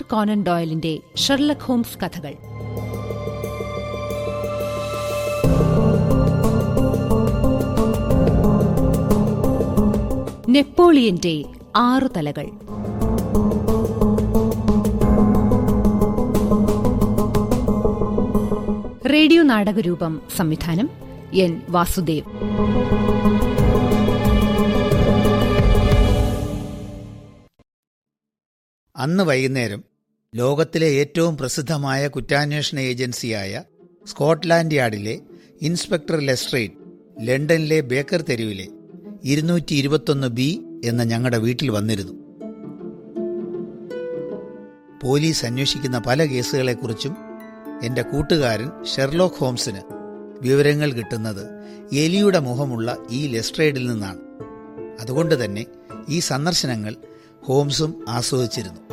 കോനൻ ഡോയലിന്റെ Sherlock Holmes കഥകൾ. നെപ്പോളിയന്റെ ആറു തലകൾ. റേഡിയോ നാടകരൂപം സംവിധാനം എൻ വാസുദേവ്. അന്ന് വൈകുന്നേരം ലോകത്തിലെ ഏറ്റവും പ്രസിദ്ധമായ കുറ്റാന്വേഷണ ഏജൻസിയായ സ്കോട്ട്ലാൻഡ് യാർഡിലെ ഇൻസ്പെക്ടർ ലെസ്ട്രേറ്റ് ലണ്ടനിലെ ബേക്കർ തെരുവിലെ ഇരുന്നൂറ്റി ഇരുപത്തൊന്ന് ബി എന്ന ഞങ്ങളുടെ വീട്ടിൽ വന്നിരുന്നു. പോലീസ് അന്വേഷിക്കുന്ന പല കേസുകളെക്കുറിച്ചും എന്റെ കൂട്ടുകാരൻ ഷെർലോക്ക് ഹോംസിന് വിവരങ്ങൾ കിട്ടുന്നത് എലിയുടെ മുഖമുള്ള ഈ ലെസ്ട്രേഡിൽ നിന്നാണ്. അതുകൊണ്ട് തന്നെ ഈ സന്ദർശനങ്ങൾ ഹോംസും ആസ്വദിച്ചിരുന്നു.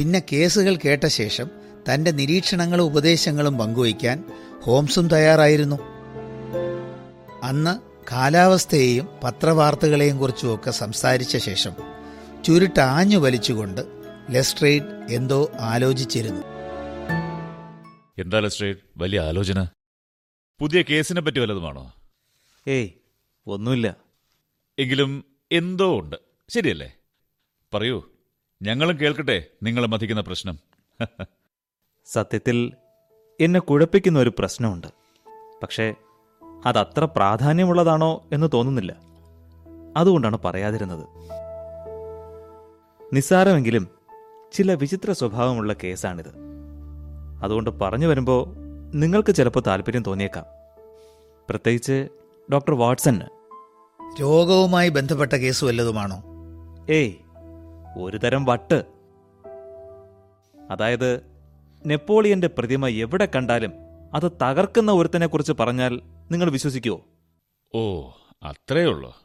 പിന്നെ കേസുകൾ കേട്ട ശേഷം തന്റെ നിരീക്ഷണങ്ങളും ഉപദേശങ്ങളും പങ്കുവയ്ക്കാൻ ഹോംസും തയ്യാറായിരുന്നു. അന്ന് കാലാവസ്ഥയെയും പത്രവാർത്തകളെയും കുറിച്ചുമൊക്കെ സംസാരിച്ച ശേഷം ചുരുട്ട് ആഞ്ഞു വലിച്ചുകൊണ്ട് ലെസ്ട്രേഡ് എന്തോ ആലോചിച്ചിരുന്നു. എന്താ ലെസ്ട്രേറ്റ് വലിയ ആലോചന? പുതിയ കേസിനെ പറ്റി വല്ലതുമാണോ ഏയ് ഒന്നുമില്ല. എങ്കിലും എന്തോ ഉണ്ട്. ശരിയല്ലേ? പറയൂ. ഞങ്ങളും കേൾക്കട്ടെ നിങ്ങൾ മതിക്കുന്ന പ്രശ്നം. സത്യത്തിൽ എന്നെ കുഴപ്പിക്കുന്ന ഒരു പ്രശ്നമുണ്ട്. പക്ഷേ അതത്ര പ്രാധാന്യമുള്ളതാണോ എന്ന് തോന്നുന്നില്ല. അതുകൊണ്ടാണ് പറയാതിരുന്നത്. നിസ്സാരമെങ്കിലും ചില വിചിത്ര സ്വഭാവമുള്ള കേസാണിത്. അതുകൊണ്ട് പറഞ്ഞു വരുമ്പോൾ നിങ്ങൾക്ക് ചിലപ്പോൾ താല്പര്യം തോന്നിയേക്കാം. പ്രത്യേകിച്ച് ഡോക്ടർ വാട്സന് രോഗവുമായി ബന്ധപ്പെട്ട കേസ് വല്ലതുമാണോ ഏയ് ഒരു തരം വട്ട്. അതായത് നെപ്പോളിയന്റെ പ്രതിമ എവിടെ കണ്ടാലും അത് തകർക്കുന്ന ഒരുത്തനെക്കുറിച്ച് പറഞ്ഞാൽ നിങ്ങൾ വിശ്വസിക്കുമോ ഓ അത്രേ ഉള്ളൂ.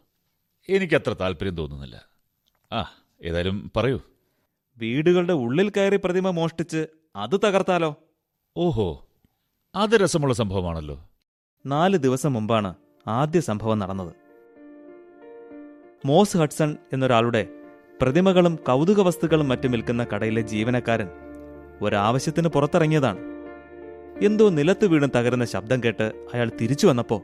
എനിക്കത്ര താല്പര്യം തോന്നുന്നില്ല. ആ ഏതായാലും പറയൂ. വീടുകളുടെ ഉള്ളിൽ കയറി പ്രതിമ മോഷ്ടിച്ച് അത് തകർത്താലോ? ഓഹോ അത് രസമുള്ള സംഭവമാണല്ലോ. നാല് ദിവസം മുമ്പാണ് ആദ്യ സംഭവം നടന്നത്. മോസ് ഹഡ്സൺ എന്നൊരാളുടെ പ്രതിമകളും കൗതുക വസ്തുക്കളും മറ്റും വിൽക്കുന്ന കടയിലെ ജീവനക്കാരൻ ഒരാവശ്യത്തിന് പുറത്തിറങ്ങിയതാണ്. എന്തോ നിലത്ത് വീണ് തകരുന്ന ശബ്ദം കേട്ട് അയാൾ തിരിച്ചു വന്നപ്പോ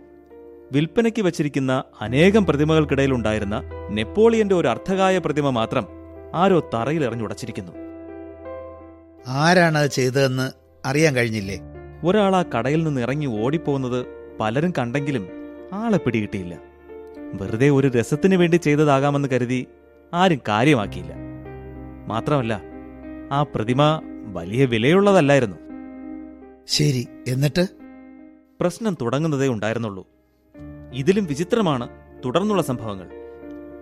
വിൽപ്പനയ്ക്ക് വച്ചിരിക്കുന്ന അനേകം പ്രതിമകൾക്കിടയിലുണ്ടായിരുന്ന നെപ്പോളിയന്റെ ഒരു അർത്ഥകായ പ്രതിമ മാത്രം ആരോ തറയിൽ എറിഞ്ഞുടച്ചിരിക്കുന്നു ആരാണ് അത് ചെയ്തതെന്ന് അറിയാൻ കഴിഞ്ഞില്ലേ? ഒരാൾ ആ കടയിൽ നിന്ന് ഇറങ്ങി ഓടിപ്പോകുന്നത് പലരും കണ്ടെങ്കിലും ആളെ പിടികിട്ടിയില്ല. വെറുതെ ഒരു രസത്തിന് വേണ്ടി ചെയ്തതാകാമെന്ന് കരുതി ആരും കാര്യമാക്കിയില്ല. മാത്രമല്ല ആ പ്രതിമ വലിയ വിലയുള്ളതല്ലായിരുന്നു. ശരി എന്നിട്ട്? പ്രശ്നം തുടങ്ങുന്നതേ ഉണ്ടായിരുന്നുള്ളൂ. ഇതിലും വിചിത്രമാണ് തുടർന്നുള്ള സംഭവങ്ങൾ.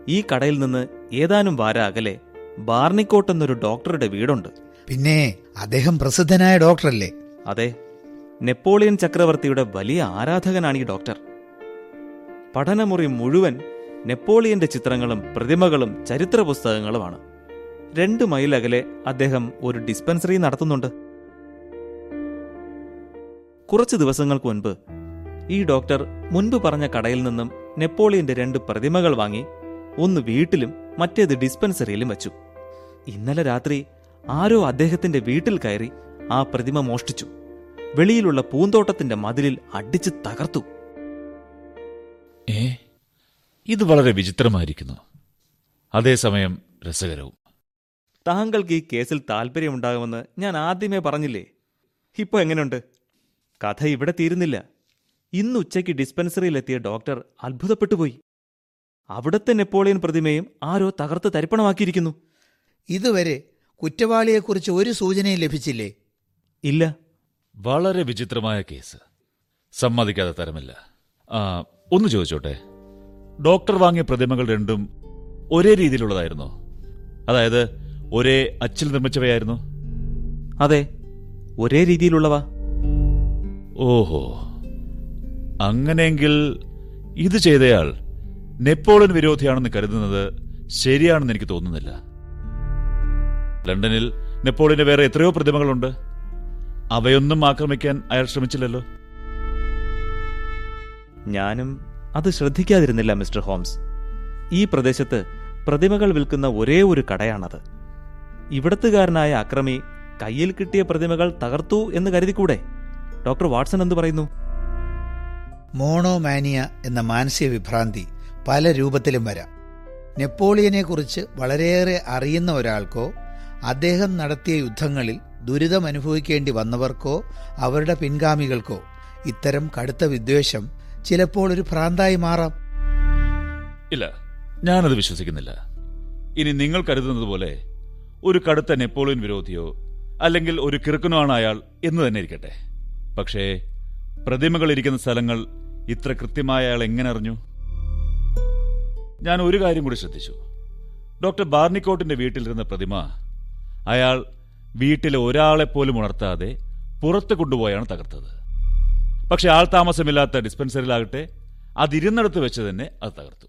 ഈ കടയിൽ നിന്ന് ഏതാനും വാര അകലെ ബാർണിക്കോട്ട് എന്നൊരു ഡോക്ടറുടെ വീടുണ്ട്. പിന്നെ അദ്ദേഹം പ്രസിദ്ധനായ ഡോക്ടറല്ലേ? അതെ നെപ്പോളിയൻ ചക്രവർത്തിയുടെ വലിയ ആരാധകനാണ് ഈ ഡോക്ടർ. പഠനമുറി മുഴുവൻ നെപ്പോളിയന്റെ ചിത്രങ്ങളും പ്രതിമകളും ചരിത്ര പുസ്തകങ്ങളുമാണ് രണ്ട് മൈൽ അകലെ അദ്ദേഹം ഒരു ഡിസ്പെൻസറി നടത്തുന്നുണ്ട്. കുറച്ച് ദിവസങ്ങൾക്ക് മുൻപ് ഈ ഡോക്ടർ മുൻപ് പറഞ്ഞ കടയിൽ നിന്നും നെപ്പോളിയന്റെ രണ്ട് പ്രതിമകൾ വാങ്ങി ഒന്ന് വീട്ടിലും മറ്റേത് ഡിസ്പെൻസറിയിലും വച്ചു. ഇന്നലെ രാത്രി ആരോ അദ്ദേഹത്തിന്റെ വീട്ടിൽ കയറി ആ പ്രതിമ മോഷ്ടിച്ചു. വെളിയിലുള്ള പൂന്തോട്ടത്തിന്റെ മതിലിൽ അടിച്ച് തകർത്തു. ഏ? ഇത് വളരെ വിചിത്രമായിരിക്കുന്നു. അതേസമയം രസകരവും. താങ്കൾക്ക് ഈ കേസിൽ താല്പര്യമുണ്ടാകുമെന്ന് ഞാൻ ആദ്യമേ പറഞ്ഞില്ലേ? ഇപ്പൊ എങ്ങനെയുണ്ട്? കഥ ഇവിടെ തീരുന്നില്ല. ഇന്ന് ഉച്ചയ്ക്ക് ഡിസ്പെൻസറിയിലെത്തിയ ഡോക്ടർ അത്ഭുതപ്പെട്ടുപോയി. അവിടത്തെ നെപ്പോളിയൻ പ്രതിമയും ആരോ തകർത്ത് തരിപ്പണമാക്കിയിരിക്കുന്നു. ഇതുവരെ കുറ്റവാളിയെക്കുറിച്ച് ഒരു സൂചനയും ലഭിച്ചില്ലേ? ഇല്ല. വളരെ വിചിത്രമായ കേസ്. സമ്മതിക്കാതെ തരമില്ല. ആ ഒന്ന് ചോദിച്ചോട്ടെ? ഡോക്ടർ വാങ്ങിയ പ്രതിമകൾ രണ്ടും ഒരേ രീതിയിലുള്ളതായിരുന്നോ. അതായത് ഒരേ അച്ചിൽ നിർമ്മിച്ചവയായിരുന്നു. അതെ ഒരേ രീതിയിലുള്ളവ. ഓഹോ. അങ്ങനെയെങ്കിൽ ഇത് ചെയ്തയാൾ നെപ്പോളിയൻ വിരോധിയാണെന്ന് കരുതുന്നത് ശരിയാണെന്ന് എനിക്ക് തോന്നുന്നില്ല. ലണ്ടനിൽ നെപ്പോളിയന്റെ വേറെ എത്രയോ പ്രതിമകളുണ്ട്. അവയൊന്നും ആക്രമിക്കാൻ അയാൾ ശ്രമിച്ചില്ലല്ലോ. ഞാനും അത് ശ്രദ്ധിക്കാതിരുന്നില്ല മിസ്റ്റർ ഹോംസ്. ഈ പ്രദേശത്ത് പ്രതിമകൾ വിൽക്കുന്ന ഒരേ ഒരു കടയാണത്. ഇവിടത്തുകാരനായ അക്രമി കയ്യിൽ കിട്ടിയ പ്രതിമകൾ തകർത്തു എന്ന് കരുതിക്കൂടെ? ഡോക്ടർ വാട്സൺ എന്തു പറയുന്നു? മോണോമാനിയ എന്ന മാനസിക വിഭ്രാന്തി പല രൂപത്തിലും വരാം. നെപ്പോളിയനെക്കുറിച്ച് വളരെയേറെ അറിയുന്ന ഒരാൾക്കോ അദ്ദേഹം നടത്തിയ യുദ്ധങ്ങളിൽ ദുരിതം അനുഭവിക്കേണ്ടി വന്നവർക്കോ അവരുടെ പിൻഗാമികൾക്കോ ഇത്തരം കടുത്ത വിദ്വേഷം ചിലപ്പോൾ ഒരു ഭ്രാന്തായി മാറാം. ഇല്ല ഞാനത് വിശ്വസിക്കുന്നില്ല. ഇനി നിങ്ങൾ കരുതുന്നത് പോലെ ഒരു കടുത്ത നെപ്പോളിയൻ വിരോധിയോ അല്ലെങ്കിൽ ഒരു കിറുക്കനോ ആണ് അയാൾ എന്ന് തന്നെ ഇരിക്കട്ടെ. പക്ഷേ പ്രതിമകൾ ഇരിക്കുന്ന സ്ഥലങ്ങൾ ഇത്ര കൃത്യമായ അയാൾ എങ്ങനെ അറിഞ്ഞു? ഞാൻ ഒരു കാര്യം കൂടി ശ്രദ്ധിച്ചു. ഡോക്ടർ ബാർണിക്കോട്ടിന്റെ വീട്ടിലിരുന്ന പ്രതിമ അയാൾ വീട്ടിലെ ഒരാളെ പോലും ഉണർത്താതെ പുറത്ത് കൊണ്ടുപോയാണ് തകർത്തത്. പക്ഷെ ആൾ താമസമില്ലാത്ത ഡിസ്പെൻസറിയിലാകട്ടെ അതിരുന്നിടത്ത് വെച്ച് തന്നെ അത് തകർത്തു.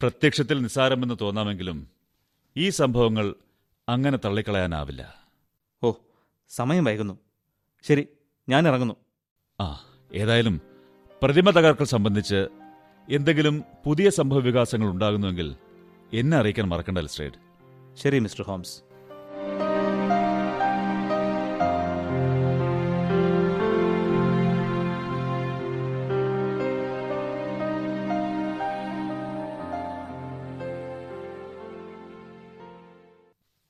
പ്രത്യക്ഷത്തിൽ നിസ്സാരമെന്ന് തോന്നാമെങ്കിലും ഈ സംഭവങ്ങൾ അങ്ങനെ തള്ളിക്കളയാനാവില്ല. ഓ സമയം വൈകുന്നു. ശരി ഞാൻ ഇറങ്ങുന്നു. ആ ഏതായാലും പ്രതിമ തകർക്കൽ സംബന്ധിച്ച് എന്തെങ്കിലും പുതിയ സംഭവ വികാസങ്ങൾ ഉണ്ടാകുന്നുവെങ്കിൽ എന്നെ അറിയിക്കാൻ മറക്കണ്ട ലിസ്ട്രേഡ് ശരി മിസ്റ്റർ ഹോംസ്.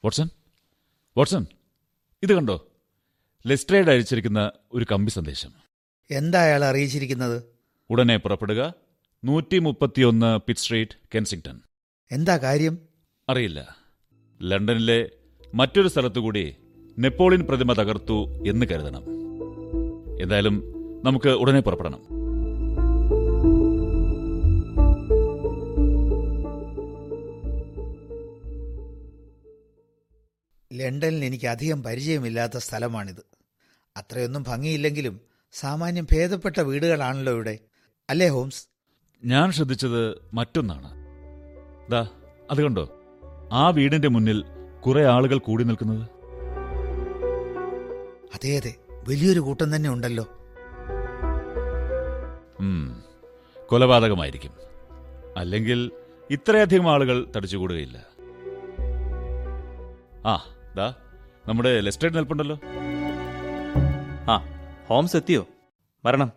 വാട്സൺ? വാട്സൺ ഇത് കണ്ടോ? ലെസ്ട്രേഡ് അയച്ചിരിക്കുന്ന ഒരു കമ്പി സന്ദേശം. എന്താ അയാൾ അറിയിച്ചിരിക്കുന്നത്? ഉടനെ പുറപ്പെടുക. നൂറ്റി മുപ്പത്തിയൊന്ന് പിറ്റ് സ്ട്രീറ്റ് കെൻസിംഗ്ടൺ. എന്താ കാര്യം? അറിയില്ല. ലണ്ടനിലെ മറ്റൊരു സ്ഥലത്തുകൂടി നെപ്പോളിയൻ പ്രതിമ തകർത്തു എന്ന് കരുതണം. എന്തായാലും നമുക്ക് ഉടനെ പുറപ്പെടണം. ലണ്ടനിൽ എനിക്ക് അധികം പരിചയമില്ലാത്ത സ്ഥലമാണിത്. അത്രയൊന്നും ഭംഗിയില്ലെങ്കിലും സാമാന്യം ഭേദപ്പെട്ട വീടുകളാണല്ലോ ഇവിടെ. അല്ലേ ഹോംസ്? ഞാൻ ശ്രദ്ധിച്ചത് മറ്റൊന്നാണ്. ദാ അത് കണ്ടോ? ആ വീടിന്റെ മുന്നിൽ കുറെ ആളുകൾ കൂടി നിൽക്കുന്നത്. അതെ അതെ. വലിയൊരു കൂട്ടം തന്നെ ഉണ്ടല്ലോ. കൊലപാതകമായിരിക്കും. അല്ലെങ്കിൽ ഇത്രയധികം ആളുകൾ തടിച്ചുകൂടുകയില്ല. ആ ദാ നമ്മുടെ ലെസ്റ്റേഡ് നിൽപ്പുണ്ടല്ലോ. ആ ഹോംസ് എത്തിയോ? വരണം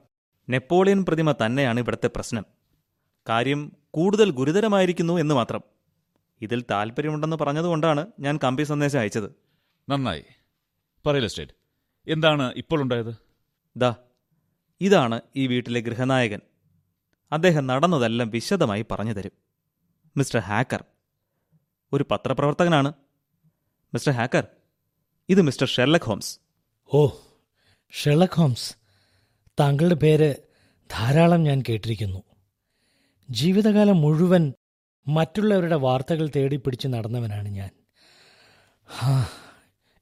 നെപ്പോളിയൻ പ്രതിമ തന്നെയാണ് ഇവിടുത്തെ പ്രശ്നം. കാര്യം കൂടുതൽ ഗുരുതരമായിരിക്കുന്നു എന്ന് മാത്രം. ഇതിൽ താല്പര്യമുണ്ടെന്ന് പറഞ്ഞതുകൊണ്ടാണ് ഞാൻ കമ്പി സന്ദേശം അയച്ചത്. നന്നായി. പറയൂ ലെസ്റ്റേഡ് എന്താണ് ഇപ്പോൾ ഉണ്ടായത്? ദാ ഇതാണ് ഈ വീട്ടിലെ ഗൃഹനായകൻ. അദ്ദേഹം നടന്നതെല്ലാം വിശദമായി പറഞ്ഞു തരും. മിസ്റ്റർ ഹാക്കർ ഒരു പത്രപ്രവർത്തകനാണ്. മിസ്റ്റർ ഹാക്കർ ഇത് മിസ്റ്റർ ഷെർലക് ഹോംസ്. ഓ ഷെർലക് ഹോംസ്. താങ്കളുടെ പേര് ധാരാളം ഞാൻ കേട്ടിരിക്കുന്നു. ജീവിതകാലം മുഴുവൻ മറ്റുള്ളവരുടെ വാർത്തകൾ തേടിപ്പിടിച്ച് നടന്നവനാണ് ഞാൻ. ഹാ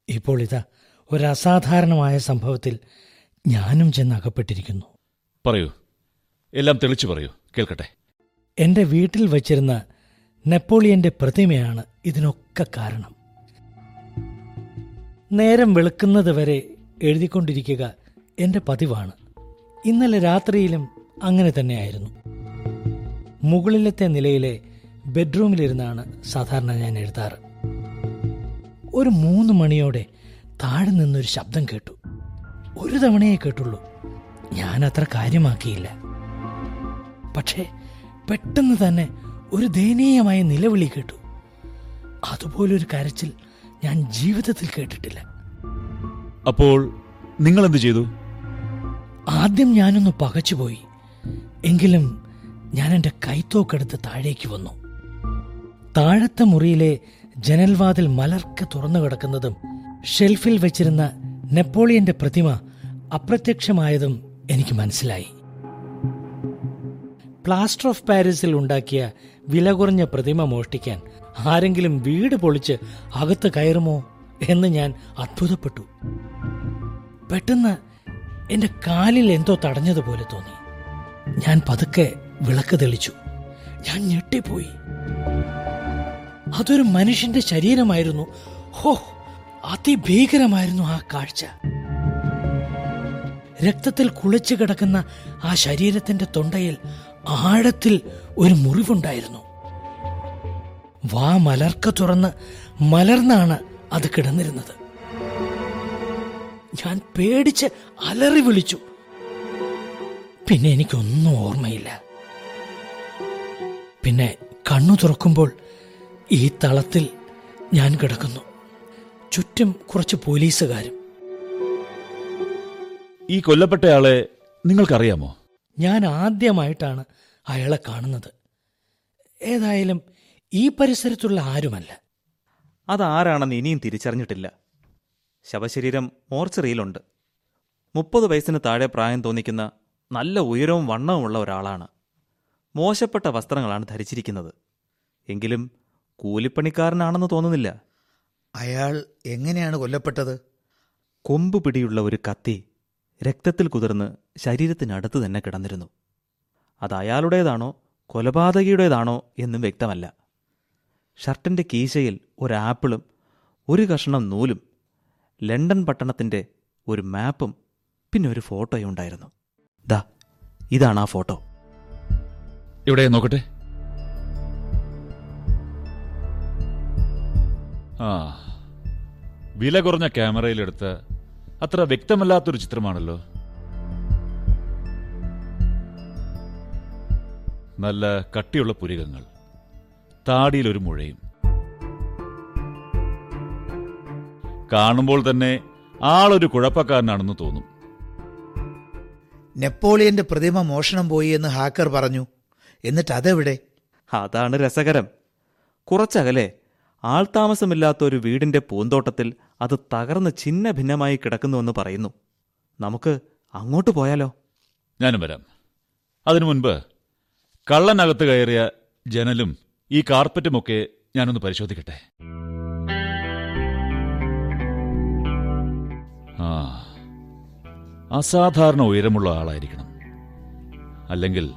ഇപ്പോൾ ഇതാ ഒരു അസാധാരണമായ സംഭവത്തിൽ ഞാനും ചെന്ന് അകപ്പെട്ടിരിക്കുന്നു പറയൂ. എല്ലാം തെളിച്ചു പറയൂ. കേൾക്കട്ടെ. എന്റെ വീട്ടിൽ വച്ചിരുന്ന നെപ്പോളിയന്റെ പ്രതിമയാണ് ഇതിനൊക്കെ കാരണം. നേരം വെളുക്കുന്നത് വരെ എഴുതിക്കൊണ്ടിരിക്കുക എന്റെ പതിവാണ്. ഇന്നലെ രാത്രിയിലും അങ്ങനെ തന്നെയായിരുന്നു. മുകളിലത്തെ നിലയിലെ ബെഡ്റൂമിലിരുന്നാണ് സാധാരണ ഞാൻ എഴുതാറ്. ഒരു മൂന്ന് മണിയോടെ താഴെ നിന്നൊരു ശബ്ദം കേട്ടു. ഒരു തവണയേ കേട്ടുള്ളൂ. ഞാൻ അത്ര കാര്യമാക്കിയില്ല. പക്ഷേ പെട്ടെന്ന് തന്നെ ഒരു ദയനീയമായ നിലവിളി കേട്ടു. അതുപോലൊരു കരച്ചിൽ ഞാൻ ജീവിതത്തിൽ കേട്ടിട്ടില്ല. അപ്പോൾ നിങ്ങൾ എന്ത് ചെയ്തു? ആദ്യം ഞാനൊന്ന് പകച്ചുപോയി. എങ്കിലും ഞാൻ എന്റെ കൈത്തോക്കെടുത്ത് താഴേക്ക് വന്നു. താഴത്തെ മുറിയിലെ ജനൽവാതിൽ മലർക്ക് തുറന്നു കിടക്കുന്നതും ഷെൽഫിൽ വെച്ചിരുന്ന നെപ്പോളിയന്റെ പ്രതിമ അപ്രത്യക്ഷമായതും എനിക്ക് മനസ്സിലായി. പ്ലാസ്റ്റർ ഓഫ് പാരീസിൽ ഉണ്ടാക്കിയ വില കുറഞ്ഞ പ്രതിമ മോഷ്ടിക്കാൻ ആരെങ്കിലും വീട് പൊളിച്ച് അകത്ത് കയറുമോ എന്ന് ഞാൻ അത്ഭുതപ്പെട്ടു. പെട്ടെന്ന് എന്റെ കാലിൽ എന്തോ തടഞ്ഞതുപോലെ തോന്നി. ഞാൻ പതുക്കെ വിളക്ക് തെളിച്ചു. ഞാൻ ഞെട്ടിപ്പോയി. അതൊരു മനുഷ്യന്റെ ശരീരമായിരുന്നു. ഹോ അതിഭീകരമായിരുന്നു ആ കാഴ്ച. രക്തത്തിൽ കുളിച്ചു കിടക്കുന്ന ആ ശരീരത്തിന്റെ തൊണ്ടയിൽ ആഴത്തിൽ ഒരു മുറിവുണ്ടായിരുന്നു. വാ മലർക്ക തുറന്ന് മലർന്നാണ് അത് കിടന്നിരുന്നത്. ഞാൻ പേടിച്ച് അലറി വിളിച്ചു. പിന്നെ എനിക്കൊന്നും ഓർമ്മയില്ല. പിന്നെ കണ്ണു തുറക്കുമ്പോൾ ഈ തളത്തിൽ ഞാൻ കിടക്കുന്നു. ചുറ്റും കുറച്ച് പോലീസുകാരും. ഈ കൊല്ലപ്പെട്ടയാളെ നിങ്ങൾക്കറിയാമോ? ഞാൻ ആദ്യമായിട്ടാണ് അയാളെ കാണുന്നത്. ഏതായാലും ഈ പരിസരത്തുള്ള ആരുമല്ല. അതാരാണെന്ന് ഇനിയും തിരിച്ചറിഞ്ഞിട്ടില്ല. ശവശരീരം മോർച്ചറിയിലുണ്ട്. മുപ്പത് വയസ്സിന് താഴെ പ്രായം തോന്നിക്കുന്ന നല്ല ഉയരവും വണ്ണവുമുള്ള ഒരാളാണ്. മോശപ്പെട്ട വസ്ത്രങ്ങളാണ് ധരിച്ചിരിക്കുന്നത്. എങ്കിലും കൂലിപ്പണിക്കാരനാണെന്ന് തോന്നുന്നില്ല. അയാൾ എങ്ങനെയാണ് കൊല്ലപ്പെട്ടത്? കൊമ്പ് പിടിയുള്ള ഒരു കത്തി രക്തത്തിൽ കുതിർന്ന് ശരീരത്തിനടുത്ത് തന്നെ കിടന്നിരുന്നു. അത് അയാളുടേതാണോ കൊലപാതകിയുടേതാണോ എന്നും വ്യക്തമല്ല. ഷർട്ടിന്റെ കീശയിൽ ഒരാപ്പിളും ഒരു കഷ്ണം നൂലും ലണ്ടൻ പട്ടണത്തിന്റെ ഒരു മാപ്പും പിന്നെ ഒരു ഫോട്ടോയും ഉണ്ടായിരുന്നു. ദാ ഇതാണ് ആ ഫോട്ടോ. ഇവിടെ നോക്കട്ടെ. ആ വില കുറഞ്ഞ ക്യാമറയിലെടുത്ത അത്ര വ്യക്തമല്ലാത്തൊരു ചിത്രമാണല്ലോ. നല്ല കട്ടിയുള്ള പുരികങ്ങൾ. താടിയിലൊരു മുഴയും. കാണുമ്പോൾ തന്നെ ആളൊരു കുഴപ്പക്കാരനാണെന്ന് തോന്നും. നെപ്പോളിയന്റെ പ്രതിമ മോഷണം പോയി എന്ന് ഹാക്കർ പറഞ്ഞു. എന്നിട്ട് അതെവിടെ? അതാണ് രസകരം. കുറച്ചകലെ ആൾതാമസമില്ലാത്ത ഒരു വീടിന്റെ പൂന്തോട്ടത്തിൽ അത് തകർന്ന് ഛിന്ന ഭിന്നമായി കിടക്കുന്നുവെന്ന് പറയുന്നു. നമുക്ക് അങ്ങോട്ട് പോയാലോ? ഞാനും വരാം. അതിനു മുൻപ് കള്ളനകത്ത് കയറിയ ജനലും ഈ കാർപ്പറ്റുമൊക്കെ ഞാനൊന്ന് പരിശോധിക്കട്ടെ? ആ അസാധാരണ ഉയരമുള്ള ആളായിരിക്കണം. അല്ലെങ്കിൽ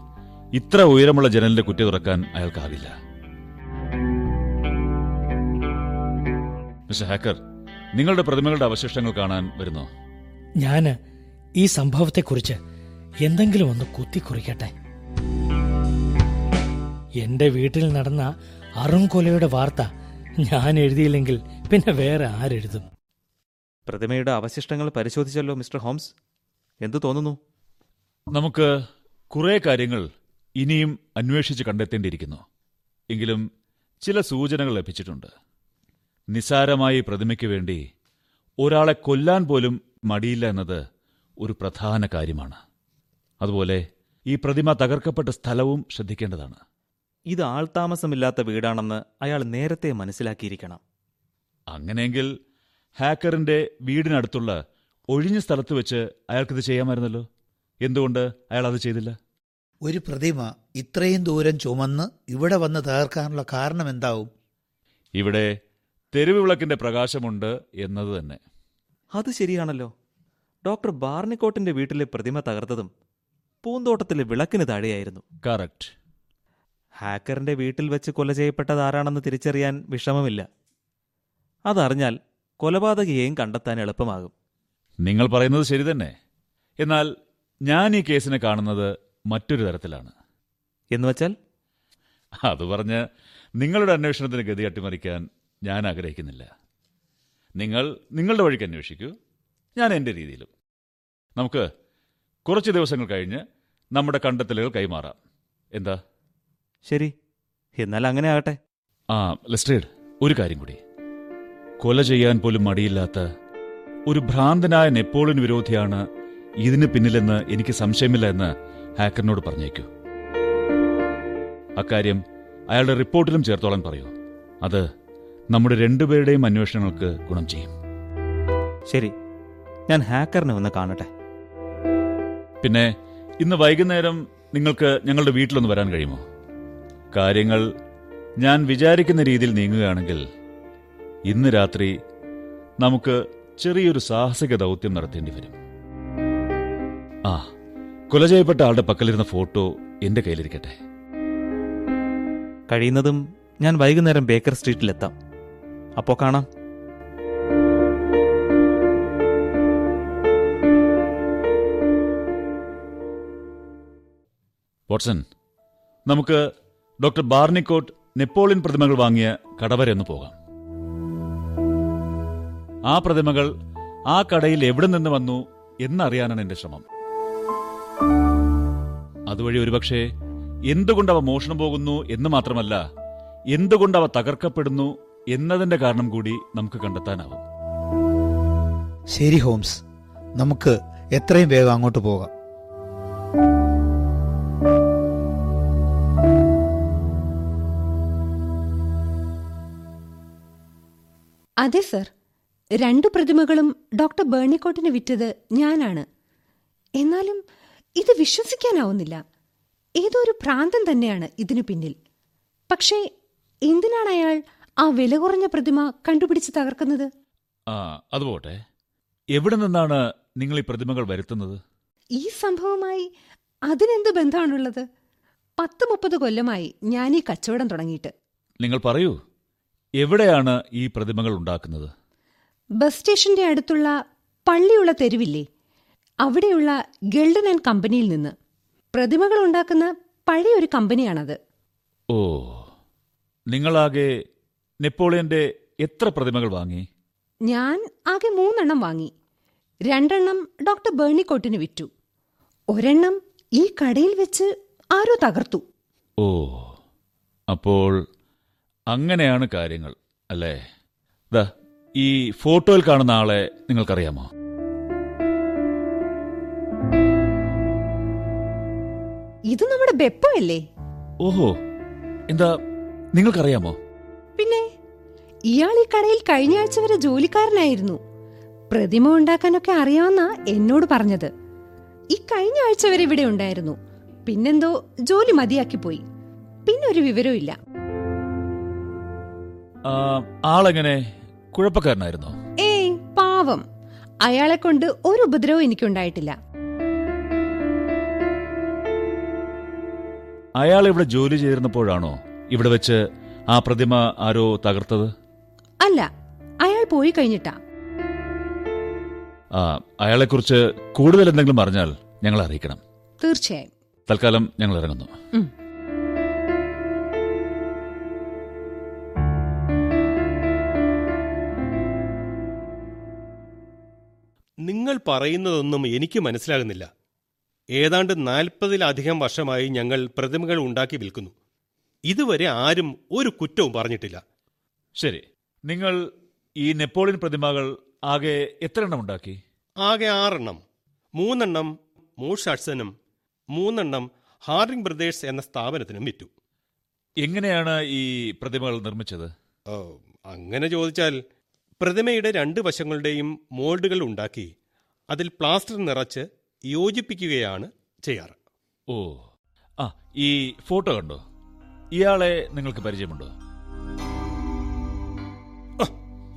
ഇത്ര ഉയരമുള്ള ജനലിന്റെ കുറ്റി തുറക്കാൻ അയാൾക്കാവില്ല. മിസ്റ്റർ ഹാക്കർ നിങ്ങളുടെ പ്രതിമകളുടെ അവശിഷ്ടങ്ങൾ കാണാൻ വരുന്നോ? ഞാൻ ഈ സംഭവത്തെക്കുറിച്ച് എന്തെങ്കിലും ഒന്ന് കുത്തിക്കുറിക്കട്ടെ. എന്റെ വീട്ടിൽ നടന്ന അറുംകൊലയുടെ വാർത്ത ഞാൻ എഴുതിയില്ലെങ്കിൽ പിന്നെ വേറെ ആരെഴുതും? പ്രതിമയുടെ അവശിഷ്ടങ്ങൾ പരിശോധിച്ചല്ലോ മിസ്റ്റർ ഹോംസ്. എന്തു തോന്നുന്നു? നമുക്ക് കുറേ കാര്യങ്ങൾ ഇനിയും അന്വേഷിച്ച് കണ്ടെത്തേണ്ടിയിരിക്കുന്നു. എങ്കിലും ചില സൂചനകൾ ലഭിച്ചിട്ടുണ്ട്. നിസാരമായി പ്രതിമയ്ക്ക് വേണ്ടി ഒരാളെ കൊല്ലാൻ പോലും മടിയില്ല എന്നത് ഒരു പ്രധാന കാര്യമാണ്. അതുപോലെ ഈ പ്രതിമ തകർക്കപ്പെട്ട സ്ഥലവും ശ്രദ്ധിക്കേണ്ടതാണ്. ഇത് ആൾതാമസമില്ലാത്ത വീടാണെന്ന് അയാൾ നേരത്തെ മനസ്സിലാക്കിയിരിക്കണം. അങ്ങനെയെങ്കിൽ ഹാക്കറിന്റെ വീടിനടുത്തുള്ള ഒഴിഞ്ഞ സ്ഥലത്ത് വെച്ച് അയാൾക്കിത് ചെയ്യാമായിരുന്നല്ലോ? എന്തുകൊണ്ട് അയാൾ അത് ചെയ്തില്ല? ഒരു പ്രതിമ ഇത്രയും ദൂരം ചുമന്ന് ഇവിടെ വന്ന് തകർക്കാനുള്ള കാരണം എന്താവും? ഇവിടെ തെരുവ് വിളക്കിന്റെ പ്രകാശമുണ്ട് എന്നത് തന്നെ. അത് ശരിയാണല്ലോ. ഡോക്ടർ ബാർണിക്കോട്ടിന്റെ വീട്ടിലെ പ്രതിമ തകർത്തതും പൂന്തോട്ടത്തിലെ വിളക്കിന് താഴെയായിരുന്നു. കറക്റ്റ്. ഹാക്കറിന്റെ വീട്ടിൽ വെച്ച് കൊല ചെയ്യപ്പെട്ടത് ആരാണെന്ന് തിരിച്ചറിയാൻ വിഷമമില്ല. അതറിഞ്ഞാൽ കൊലപാതകയെയും കണ്ടെത്താൻ എളുപ്പമാകും. നിങ്ങൾ പറയുന്നത് ശരി തന്നെ. എന്നാൽ ഞാൻ ഈ കേസിനെ കാണുന്നത് മറ്റൊരു തരത്തിലാണ്. എന്നുവച്ചാൽ അത് പറഞ്ഞ് നിങ്ങളുടെ അന്വേഷണത്തിന് ഗതി അട്ടിമറിക്കാൻ ഞാൻ ആഗ്രഹിക്കുന്നില്ല. നിങ്ങൾ നിങ്ങളുടെ വഴിക്ക് അന്വേഷിക്കൂ. ഞാൻ എന്റെ രീതിയിലും. നമുക്ക് കുറച്ച് ദിവസങ്ങൾ കഴിഞ്ഞ് നമ്മുടെ കണ്ടെത്തലുകൾ കൈമാറാം. എന്താ? ശരി. എന്നാൽ അങ്ങനെ ആകട്ടെ. ആ ലെസ്ട്രേഡ് ഒരു കാര്യം കൂടി. കൊല ചെയ്യാൻ പോലും മടിയില്ലാത്ത ഒരു ഭ്രാന്തനായ നെപ്പോളിയൻ വിരോധിയാണ് ഇതിന് പിന്നിലെന്ന് എനിക്ക് സംശയമില്ല എന്ന് ഹാക്കറിനോട് പറഞ്ഞേക്കൂ. അക്കാര്യം അയാളുടെ റിപ്പോർട്ടിലും ചേർത്തോളാൻ പറയൂ. അത് നമ്മുടെ രണ്ടുപേരുടെയും അന്വേഷണങ്ങൾക്ക് ഗുണം ചെയ്യും. ശരി. ഞാൻ ഹാക്കറിനെ ഒന്ന് കാണട്ടെ. പിന്നെ ഇന്ന് വൈകുന്നേരം നിങ്ങൾക്ക് ഞങ്ങളുടെ വീട്ടിലൊന്ന് വരാൻ കഴിയുമോ? കാര്യങ്ങൾ ഞാൻ വിചാരിക്കുന്ന രീതിയിൽ നീങ്ങുകയാണെങ്കിൽ ഇന്ന് രാത്രി നമുക്ക് ചെറിയൊരു സാഹസിക ദൗത്യം നടത്തേണ്ടി വരും. ആ കൊല ചെയ്യപ്പെട്ട ആളുടെ പക്കലിരുന്ന ഫോട്ടോ എന്റെ കയ്യിലിരിക്കട്ടെ. കഴിയുന്നതും ഞാൻ വൈകുന്നേരം ബേക്കർ സ്ട്രീറ്റിലെത്താം. അപ്പോൾ കാണാം. വാട്സൺ നമുക്ക് ഡോക്ടർ ബാർണിക്കോട്ട് നെപ്പോളിയൻ പ്രതിമകൾ വാങ്ങിയ കടവരെ ഒന്ന് പോകാം. ആ പ്രതിമകൾ ആ കടയിൽ എവിടെ നിന്ന് വന്നു എന്നറിയാനാണ് എന്റെ ശ്രമം. അതുവഴി ഒരുപക്ഷെ അവ മോഷണം പോകുന്നു എന്ന് മാത്രമല്ല എന്തുകൊണ്ട് അവ തകർക്കപ്പെടുന്നു എന്നതിന്റെ കാരണം കൂടി നമുക്ക് കണ്ടെത്താനാവും. ശരി ഹോംസ് നമുക്ക് എത്രയും വേഗം അങ്ങോട്ട് പോകാം. അതെ സർ. രണ്ടു പ്രതിമകളും ഡോക്ടർ ബേണിക്കോട്ടിന് വിറ്റത് ഞാനാണ്. എന്നാലും ഇത് വിശ്വസിക്കാനാവുന്നില്ല. ഏതോ ഒരു പ്രാന്തം തന്നെയാണ് ഇതിനു പിന്നിൽ. പക്ഷേ എന്തിനാണ് അയാൾ ആ വില കുറഞ്ഞ പ്രതിമ കണ്ടുപിടിച്ച് തകർക്കുന്നത്? ആ അതുപോട്ടെ എവിടെ നിന്നാണ് നിങ്ങൾ ഈ പ്രതിമകൾ വരുത്തുന്നത്? ഈ സംഭവമായി അതിനെന്ത് ബന്ധമാണുള്ളത്? പത്ത് മുപ്പത് കൊല്ലമായി ഞാൻ ഈ കച്ചവടം തുടങ്ങിയിട്ട്. നിങ്ങൾ പറയൂ. എവിടെയാണ് ഈ പ്രതിമകൾ ഉണ്ടാക്കുന്നത്? ബസ് സ്റ്റേഷന്റെ അടുത്തുള്ള പള്ളിയുള്ള തെരുവില്ലേ? അവിടെയുള്ള ഗൾഡൻ ആൻഡ് കമ്പനിയിൽ നിന്ന് പ്രതിമകൾ ഉണ്ടാക്കുന്ന പഴയൊരു കമ്പനിയാണത്. ഓ നിങ്ങളാകെ നെപ്പോളിയന്റെ എത്ര പ്രതിമകൾ വാങ്ങി? ഞാൻ ആകെ മൂന്നെണ്ണം വാങ്ങി. രണ്ടെണ്ണം ഡോക്ടർ ബേണിക്കോട്ടിന് വിറ്റു. ഒരെണ്ണം ഈ കടയിൽ വെച്ച് ആരോ തകർത്തു. ഓ അപ്പോൾ അങ്ങനെയാണ് കാര്യങ്ങൾ അല്ലേ? ദാ ഈ ഫോട്ടോയിൽ കാണുന്ന ആളെ നിങ്ങൾക്കറിയാമോ? ഇത് നമ്മുടെ ബെപ്പോ അല്ലേ? ഓഹോ എന്താ നിങ്ങൾക്കറിയാമോ? പിന്നെ ഇയാൾ ഈ കടയിൽ കഴിഞ്ഞ ആഴ്ച വരെ ജോലിക്കാരനായിരുന്നു. പ്രതിമ ഉണ്ടാക്കാനൊക്കെ അറിയാവുന്ന എന്നോട് പറഞ്ഞത്. ഈ കഴിഞ്ഞ ആഴ്ച വരെ ഇവിടെ ഉണ്ടായിരുന്നു. പിന്നെന്തോ ജോലി മതിയാക്കി പോയി പിന്നെ ഒരു വിവരവും ആളെങ്ങനെ കുഴപ്പക്കാരനായിരുന്നോ? ഏയ് പാവം. അയാളെ കൊണ്ട് ഒരു ഉപദ്രവം എനിക്കുണ്ടായിട്ടില്ല. അയാൾ ഇവിടെ ജോലി ചെയ്തിരുന്നപ്പോഴാണോ ഇവിടെ വെച്ച് ആ പ്രതിമ ആരോ തകർത്തത്? അല്ല അയാൾ പോയി കഴിഞ്ഞിട്ടാ. അയാളെക്കുറിച്ച് കൂടുതൽ എന്തെങ്കിലും അറിഞ്ഞാൽ ഞങ്ങളെ അറിയിക്കണം. തീർച്ചയായും. തൽക്കാലം ഞങ്ങൾ ഇറങ്ങുന്നു. നിങ്ങൾ പറയുന്നതൊന്നും എനിക്ക് മനസ്സിലാകുന്നില്ല. ഏതാണ്ട് നാൽപ്പതിലധികം വർഷമായി ഞങ്ങൾ പ്രതിമകൾ ഉണ്ടാക്കി വിൽക്കുന്നു. ഇതുവരെ ആരും ഒരു കുറ്റവും പറഞ്ഞിട്ടില്ല. ശരി. നിങ്ങൾ ഈ നെപ്പോളിയൻ പ്രതിമകൾ ആകെ എത്ര എണ്ണം ഉണ്ടാക്കി? ആകെ ആറെണ്ണം. മൂന്നെണ്ണം മൂഷട്സനും മൂന്നെണ്ണം ഹാർഡിംഗ് ബ്രദേഴ്സ് എന്ന സ്ഥാപനത്തിനും വിറ്റു. എങ്ങനെയാണ് ഈ പ്രതിമകൾ നിർമ്മിച്ചത്? അങ്ങനെ ചോദിച്ചാൽ പ്രതിമയുടെ രണ്ട് വശങ്ങളുടെയും മോൾഡുകൾ ഉണ്ടാക്കി അതിൽ പ്ലാസ്റ്റർ നിറച്ച് യോജിപ്പിക്കുകയാണ് ചെയ്യാറ്. ഓ ആ ഈ ഫോട്ടോ കണ്ടോ? ഇയാളെ നിങ്ങൾക്ക് പരിചയമുണ്ടോ?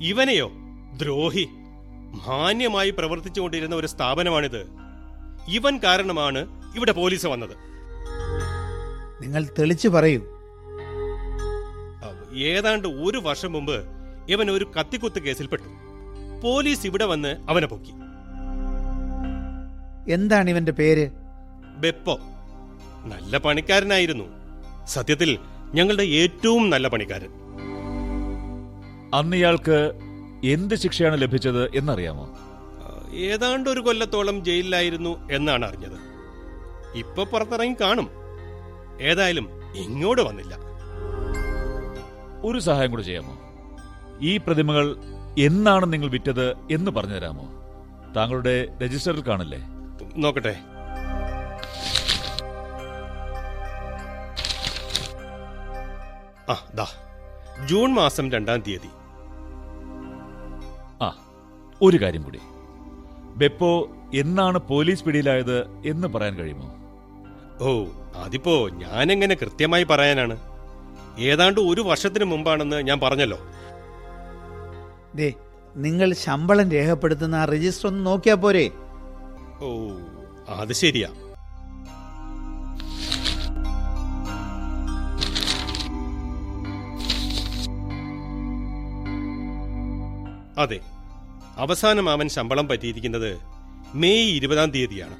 ഇവനെയോ? ദ്രോഹി. മാന്യമായി പ്രവർത്തിച്ചുകൊണ്ടിരുന്ന ഒരു സ്ഥാപനമാണിത്. ഇവൻ കാരണമാണ് ഇവിടെ പോലീസ് വന്നത്. നിങ്ങൾ തെളിച്ചു പറയൂ. ഏതാണ്ട് ഒരു വർഷം മുമ്പ് ഇവൻ ഒരു കത്തിക്കുത്ത് കേസിൽപ്പെട്ടു. പോലീസ് ഇവിടെ വന്ന് അവനെ പൊക്കി. എന്താണ് ഇവന്റെ പേര്? ബെപ്പോ. നല്ല പണിക്കാരനായിരുന്നു. സത്യത്തിൽ ഞങ്ങളുടെ ഏറ്റവും നല്ല പണിക്കാരൻ. അന്ന് ഇയാൾക്ക് എന്ത് ശിക്ഷയാണ് ലഭിച്ചത് എന്നറിയാമോ? ഏതാണ്ട് ഒരു കൊല്ലത്തോളം ജയിലിലായിരുന്നു എന്നാണ് അറിഞ്ഞത്. ഇപ്പൊ പുറത്തിറങ്ങി കാണും. ഏതായാലും ഇങ്ങോട്ട് വന്നില്ല. ഒരു സഹായം കൂടെ ചെയ്യാമോ? ഈ പ്രതിമകൾ എന്നാണ് നിങ്ങൾ വിറ്റത് എന്ന് പറഞ്ഞു തരാമോ താങ്കളുടെ രജിസ്റ്ററിൽ കാണില്ലേ? നോക്കട്ടെ. ആ ദാ. ജൂൺ മാസം രണ്ടാം തീയതി. ആ ഒരു കാര്യം കൂടി. ബെപ്പോ എന്നാണ് പോലീസ് പിടിയിലായത് എന്ന് പറയാൻ കഴിയുമോ? ഓ അതിപ്പോ ഞാനെങ്ങനെ കൃത്യമായി പറയാനാണ്? ഏതാണ്ട് ഒരു വർഷത്തിന് മുമ്പാണെന്ന് ഞാൻ പറഞ്ഞല്ലോ. ദേ നിങ്ങൾ ശമ്പളം രേഖപ്പെടുത്തുന്ന ആ രജിസ്റ്റർ ഒന്ന് നോക്കിയാ പോരെ. ഓ അത് ശരിയാ. അതെ അവസാനം അവൻ ശമ്പളം പറ്റിയിരിക്കുന്നത് മെയ് ഇരുപതാം തീയതിയാണ്.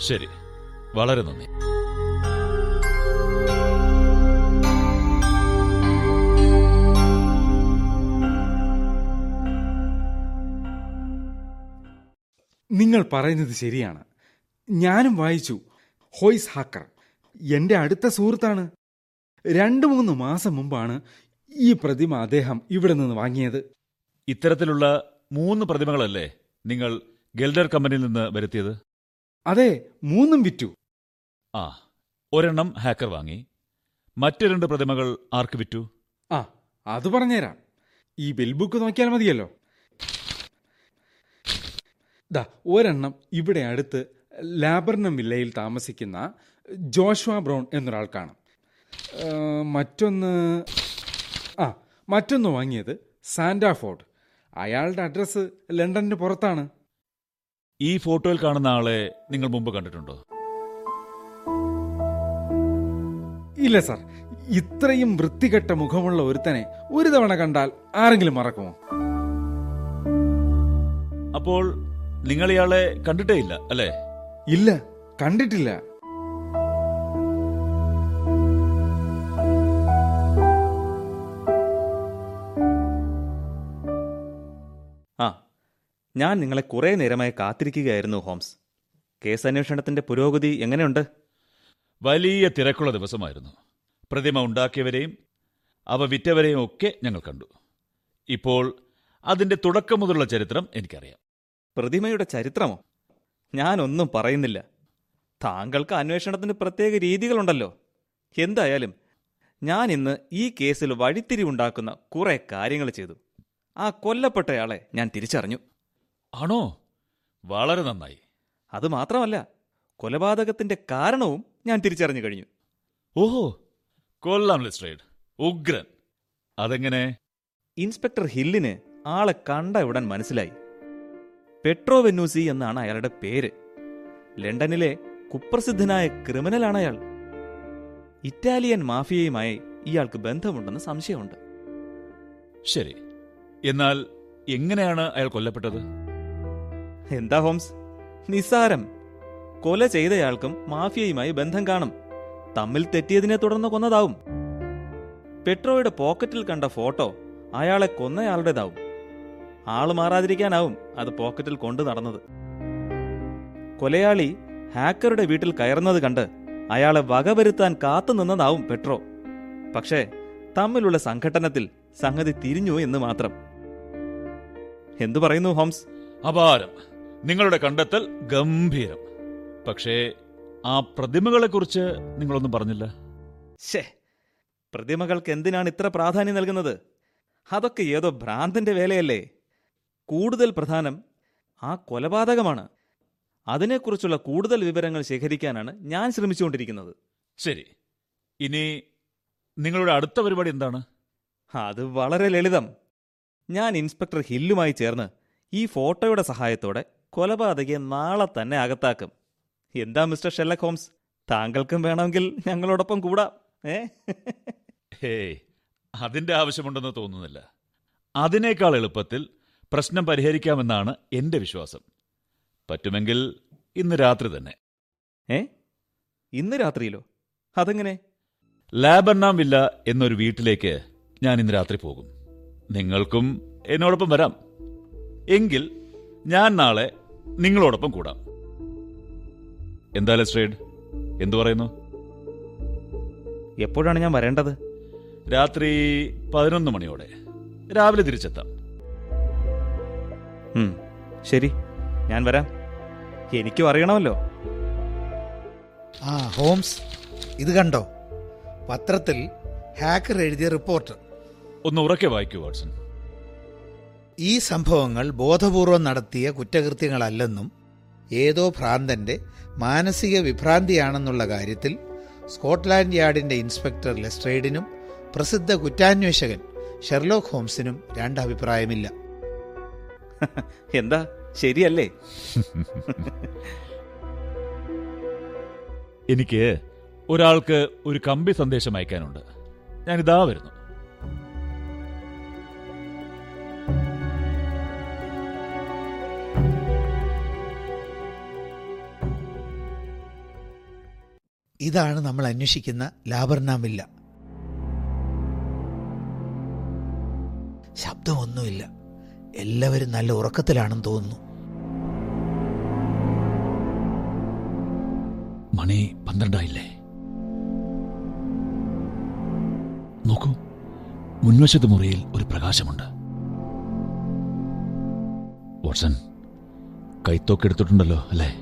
ശരി വളരെ നന്ദി. നിങ്ങൾ പറയുന്നത് ശരിയാണ്. ഞാനും വായിച്ചു. ഹോയ്സ് ഹാക്കർ എന്റെ അടുത്ത സുഹൃത്താണ്. രണ്ടു മൂന്ന് മാസം മുമ്പാണ് ഈ പ്രതിമ അദ്ദേഹം ഇവിടെ നിന്ന് വാങ്ങിയത്. ഇത്തരത്തിലുള്ള മൂന്ന് പ്രതിമകളല്ലേ നിങ്ങൾ ഗെൽഡർ കമ്പനിയിൽ നിന്ന് വരുത്തിയത്? അതെ മൂന്നും വിറ്റു. ആ ഒരെണ്ണം ഹാക്കർ വാങ്ങി. മറ്റു രണ്ട് പ്രതിമകൾ ആർക്ക് വിറ്റു? ആ അത് പറഞ്ഞുതരാം. ഈ ബിൽ ബുക്ക് നോക്കിയാൽ മതിയല്ലോ. ദാ ഒരെണ്ണം ഇവിടെ അടുത്ത് ലാബർനം വില്ലയിൽ താമസിക്കുന്ന ജോഷ്വ ബ്രൗൺ എന്നൊരാൾ കാണാം. മറ്റൊന്ന് ആ മറ്റൊന്ന് വാങ്ങിയത് സാന്റാഫോർഡ് അയാളുടെ അഡ്രസ് ലണ്ടനിന് പുറത്താണ്. ഈ ഫോട്ടോയിൽ കാണുന്ന ആളെ നിങ്ങൾ മുമ്പ് കണ്ടിട്ടുണ്ടോ? ഇല്ല സാർ. ഇത്രയും വൃത്തികെട്ട മുഖമുള്ള ഒരുത്തനെ ഒരു തവണ കണ്ടാൽ ആരെങ്കിലും മറക്കുമോ? അപ്പോൾ നിങ്ങൾ ഇയാളെ കണ്ടിട്ടേ ഇല്ല അല്ലേ? ഇല്ല കണ്ടിട്ടില്ല. ആ ഞാൻ നിങ്ങളെ കുറേ നേരമായി കാത്തിരിക്കുകയായിരുന്നു ഹോംസ്. കേസ് അന്വേഷണത്തിന്റെ പുരോഗതി എങ്ങനെയുണ്ട്? വലിയ തിരക്കുള്ള ദിവസമായിരുന്നു. പ്രതിമ ഉണ്ടാക്കിയവരെയും അവ വിറ്റവരെയും ഒക്കെ ഞങ്ങൾ കണ്ടു. ഇപ്പോൾ അതിന്റെ തുടക്കം മുതലുള്ള ചരിത്രം എനിക്കറിയാം. പ്രതിമയുടെ ചരിത്രമോ? ഞാനൊന്നും പറയുന്നില്ല. താങ്കൾക്ക് അന്വേഷണത്തിന് പ്രത്യേക രീതികളുണ്ടല്ലോ. എന്തായാലും ഞാൻ ഇന്ന് ഈ കേസിൽ വഴിത്തിരിവുണ്ടാക്കുന്ന കുറെ കാര്യങ്ങൾ ചെയ്തു. ആ കൊല്ലപ്പെട്ടയാളെ ഞാൻ തിരിച്ചറിഞ്ഞു. ആണോ? വളരെ നന്നായി. അത് മാത്രമല്ല കൊലപാതകത്തിന്റെ കാരണവും ഞാൻ തിരിച്ചറിഞ്ഞു കഴിഞ്ഞു. ഓഹോ കൊല്ലാം ലിസ്ട്രേഡ്. ഉഗ്രൻ. അതെങ്ങനെ? ഇൻസ്പെക്ടർ ഹില്ലിന് ആളെ കണ്ട ഉടൻ മനസ്സിലായി. പെട്രോ വെന്നൂസി എന്നാണ് അയാളുടെ പേര്. ലണ്ടനിലെ കുപ്രസിദ്ധനായ ക്രിമിനലാണ് അയാൾ ഇറ്റാലിയൻ മാഫിയയുമായി ഇയാൾക്ക് ബന്ധമുണ്ടെന്ന് സംശയമുണ്ട്. ശരി. എന്നാൽ എങ്ങനെയാണ് അയാൾ കൊല്ലപ്പെട്ടത്? എന്താ ഹോംസ്? നിസാരം കൊല ചെയ്തയാൾക്കും മാഫിയയുമായി ബന്ധം കാണും. തമ്മിൽ തെറ്റിയതിനെ തുടർന്ന് കൊന്നതാവും. പെട്രോയുടെ പോക്കറ്റിൽ കണ്ട ഫോട്ടോ അയാളെ കൊന്നയാളുടേതാവും. ആൾ മാറാതിരിക്കാനാവും അത് പോക്കറ്റിൽ കൊണ്ടു നടന്നത്. കൊലയാളി ഹാക്കറുടെ വീട്ടിൽ കയറുന്നത് കണ്ട് അയാളെ വകവരുത്താൻ കാത്തുനിന്നതാവും പെട്രോ. പക്ഷേ തമ്മിലുള്ള സംഘട്ടനത്തിൽ സംഗതി തിരിഞ്ഞു എന്ന് മാത്രം. എന്തു പറയുന്നു ഹോംസ്? അപാരം. നിങ്ങളുടെ കണ്ടെത്തൽ ഗംഭീരം. പക്ഷേ ആ പ്രതിമകളെക്കുറിച്ച് നിങ്ങളൊന്നും പറഞ്ഞില്ല. ശേ പ്രതിമകൾക്ക് എന്തിനാണ് ഇത്ര പ്രാധാന്യം നൽകുന്നത്? അതൊക്കെ ഏതോ ഭ്രാന്തിന്റെ വേലയല്ലേ? കൂടുതൽ പ്രധാനം ആ കൊലപാതകമാണ്. അതിനെക്കുറിച്ചുള്ള കൂടുതൽ വിവരങ്ങൾ ശേഖരിക്കാനാണ് ഞാൻ ശ്രമിച്ചുകൊണ്ടിരിക്കുന്നത്. ശരി. ഇനി നിങ്ങളുടെ അടുത്ത പരിപാടി എന്താണ്? അത് വളരെ ലളിതം. ഞാൻ ഇൻസ്പെക്ടർ ഹില്ലുമായി ചേർന്ന് ഈ ഫോട്ടോയുടെ സഹായത്തോടെ കൊലപാതകയെ നാളെ തന്നെ അകത്താക്കും. എന്താ മിസ്റ്റർ ഷെല്ലക് ഹോംസ്? താങ്കൾക്കും വേണമെങ്കിൽ ഞങ്ങളോടൊപ്പം കൂടാം ഏ? ഹേയ് അതിന്റെ ആവശ്യമുണ്ടെന്ന് തോന്നുന്നില്ല. അതിനേക്കാൾ എളുപ്പത്തിൽ പ്രശ്നം പരിഹരിക്കാമെന്നാണ് എന്റെ വിശ്വാസം. പറ്റുമെങ്കിൽ ഇന്ന് രാത്രി തന്നെ. ഏ? ഇന്ന് രാത്രിയിലോ? അതെങ്ങനെ? ലാബർനാം വില്ല എന്നൊരു വീട്ടിലേക്ക് ഞാൻ ഇന്ന് രാത്രി പോകും. നിങ്ങൾക്കും എന്നോടൊപ്പം വരാം. എങ്കിൽ ഞാൻ നാളെ നിങ്ങളോടൊപ്പം കൂടാം. എന്താ ലെസ്ട്രേഡ് എന്തു പറയുന്നു? എപ്പോഴാണ് ഞാൻ വരേണ്ടത്? രാത്രി പതിനൊന്ന് മണിയോടെ. രാവിലെ തിരിച്ചെത്താം. ശരി ഞാൻ വരാം. എനിക്കും അറിയണമല്ലോ. ആ ഹോംസ് ഇത് കണ്ടോ? പത്രത്തിൽ ഹാക്കർ എഴുതിയ റിപ്പോർട്ട്. ഒന്ന് ഉറക്കെ വായിക്കൂ വാട്സൺ. ഈ സംഭവങ്ങൾ ബോധപൂർവം നടത്തിയ കുറ്റകൃത്യങ്ങളല്ലെന്നും ഏതോ ഭ്രാന്തന്റെ മാനസിക വിഭ്രാന്തിയാണെന്നുള്ള കാര്യത്തിൽ സ്കോട്ട്ലാൻഡ് യാർഡിന്റെ ഇൻസ്പെക്ടർ ലെസ്ട്രേഡിനും പ്രസിദ്ധ കുറ്റാന്വേഷകൻ ഷെർലോക്ക് ഹോംസിനും രണ്ടഭിപ്രായമില്ല എന്താ? ശരിയല്ലേ? എനിക്ക് ഒരാൾക്ക് ഒരു കമ്പി സന്ദേശം അയക്കാനുണ്ട്. ഞാനിതാ വരുന്നു. ഇതാണ് നമ്മൾ അന്വേഷിക്കുന്ന ലാബർനാമില്ല. ശബ്ദമൊന്നുമില്ല. എല്ലാവരും നല്ല ഉറക്കത്തിലാണെന്ന് തോന്നുന്നു. മണി പന്ത്രണ്ടായില്ലേ? നോക്കൂ മുൻവശത്ത് മുറിയിൽ ഒരു പ്രകാശമുണ്ട്. വാട്സൺ കൈത്തോക്കെടുത്തിട്ടുണ്ടല്ലോ അല്ലേ?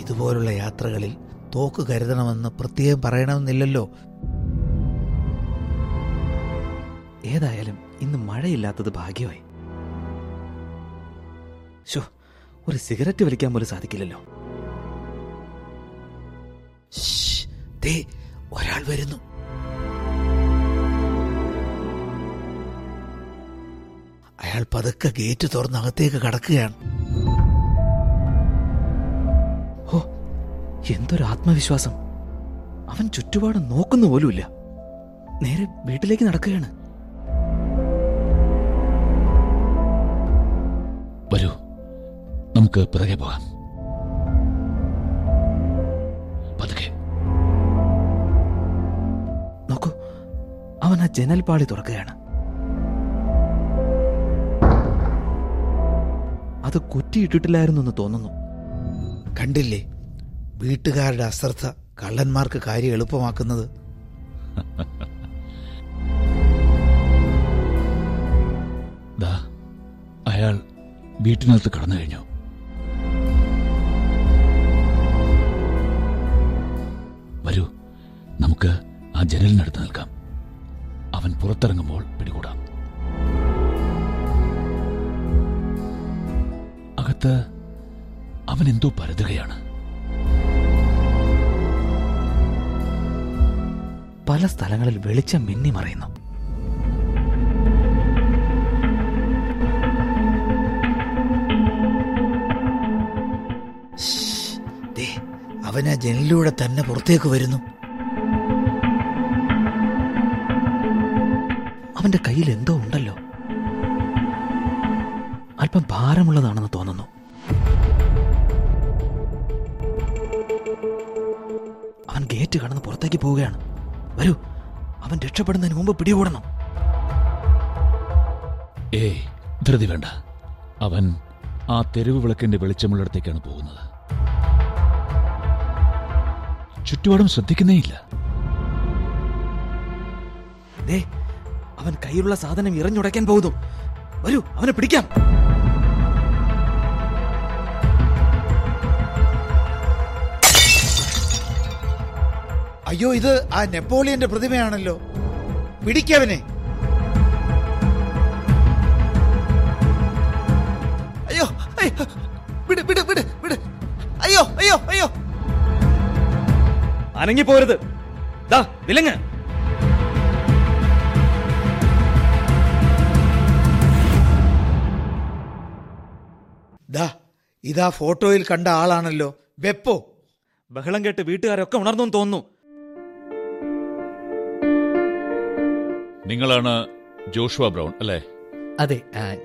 ഇതുപോലുള്ള യാത്രകളിൽ തോക്ക് കരുതണമെന്ന് പ്രത്യേകം പറയണമെന്നില്ലല്ലോ. ഏതായാലും ഇന്ന് മഴയില്ലാത്തത് ഭാഗ്യമായി. ശോ ഒരു സിഗരറ്റ് വലിക്കാൻ പോലും സാധിക്കില്ലല്ലോ. ഒരാൾ വരുന്നു. അയാൾ പതുക്കെ ഗേറ്റ് തുറന്ന് അകത്തേക്ക് കടക്കുകയാണ്. ഓ എന്തൊരു ആത്മവിശ്വാസം. അവൻ ചുറ്റുപാട് നോക്കുന്ന പോലുമില്ല. നേരെ വീട്ടിലേക്ക് നടക്കുകയാണ്. വരൂ. നമുക്ക് പിറകെ പോകാം. പതുക്കെ. നോക്കൂ അവൻ ആ ജനൽപാളി തുറക്കുകയാണ്. അത് കുറ്റിയിട്ടിട്ടില്ലായിരുന്നു എന്ന് തോന്നുന്നു. കണ്ടില്ലേ? വീട്ടുകാരുടെ അശ്രദ്ധ കള്ളന്മാർക്ക് കാര്യം എളുപ്പമാക്കുന്നത്. ദാ അയാൾ വീട്ടിനകത്ത് കടന്നു കഴിഞ്ഞു. നമുക്ക് ആ ജനലിനടുത്ത് നിൽക്കാം. അവൻ പുറത്തിറങ്ങുമ്പോൾ പിടികൂടാം. അകത്ത് അവൻ എന്തോ പരതുകയാണ്. പല സ്ഥലങ്ങളിൽ വെളിച്ചം മിന്നി മറയുന്നു. ആ ജനലിലൂടെ തന്നെ പുറത്തേക്ക് വരുന്നു. അവന്റെ കയ്യിൽ എന്തോ ഉണ്ടല്ലോ. അല്പം ഭാരമുള്ളതാണെന്ന് തോന്നുന്നു. അവൻ ഗേറ്റ് കടന്ന് പുറത്തേക്ക് പോവുകയാണ്. വരൂ അവൻ രക്ഷപ്പെടുന്നതിന് മുമ്പ് പിടികൂടണം. ഏയ് ധൃതി വേണ്ട. അവൻ ആ തെരുവ് വിളക്കിന്റെ വെളിച്ചമുള്ളിടത്തേക്കാണ് പോകുന്നത്. ചുറ്റുപാടും ശ്രദ്ധിക്കുന്നേയില്ല. ദേ അവൻ കയ്യിലുള്ള സാധനം ഇറഞ്ഞുടയ്ക്കാൻ പോകുന്നു. വരൂ അവനെ പിടിക്കാം. അയ്യോ ഇത് ആ നെപ്പോളിയന്റെ പ്രതിമയാണല്ലോ. പിടിക്കവനെ. അയ്യോ അയ്യോ, വിട് വിട് വിട് വിട്. അയ്യോ അയ്യോ അയ്യോ. അനങ്ങിപ്പോരുത്. ദാ വിലങ്ങ് ഇതാ ഫോട്ടോയിൽ കണ്ട ആളാണല്ലോ വെപ്പോ. ബഹളം കേട്ട് വീട്ടുകാരൊക്കെ ഉണർന്നു തോന്നുന്നു. നിങ്ങളാണ് ജോഷുവ ബ്രൗൺ അല്ലേ? അതെ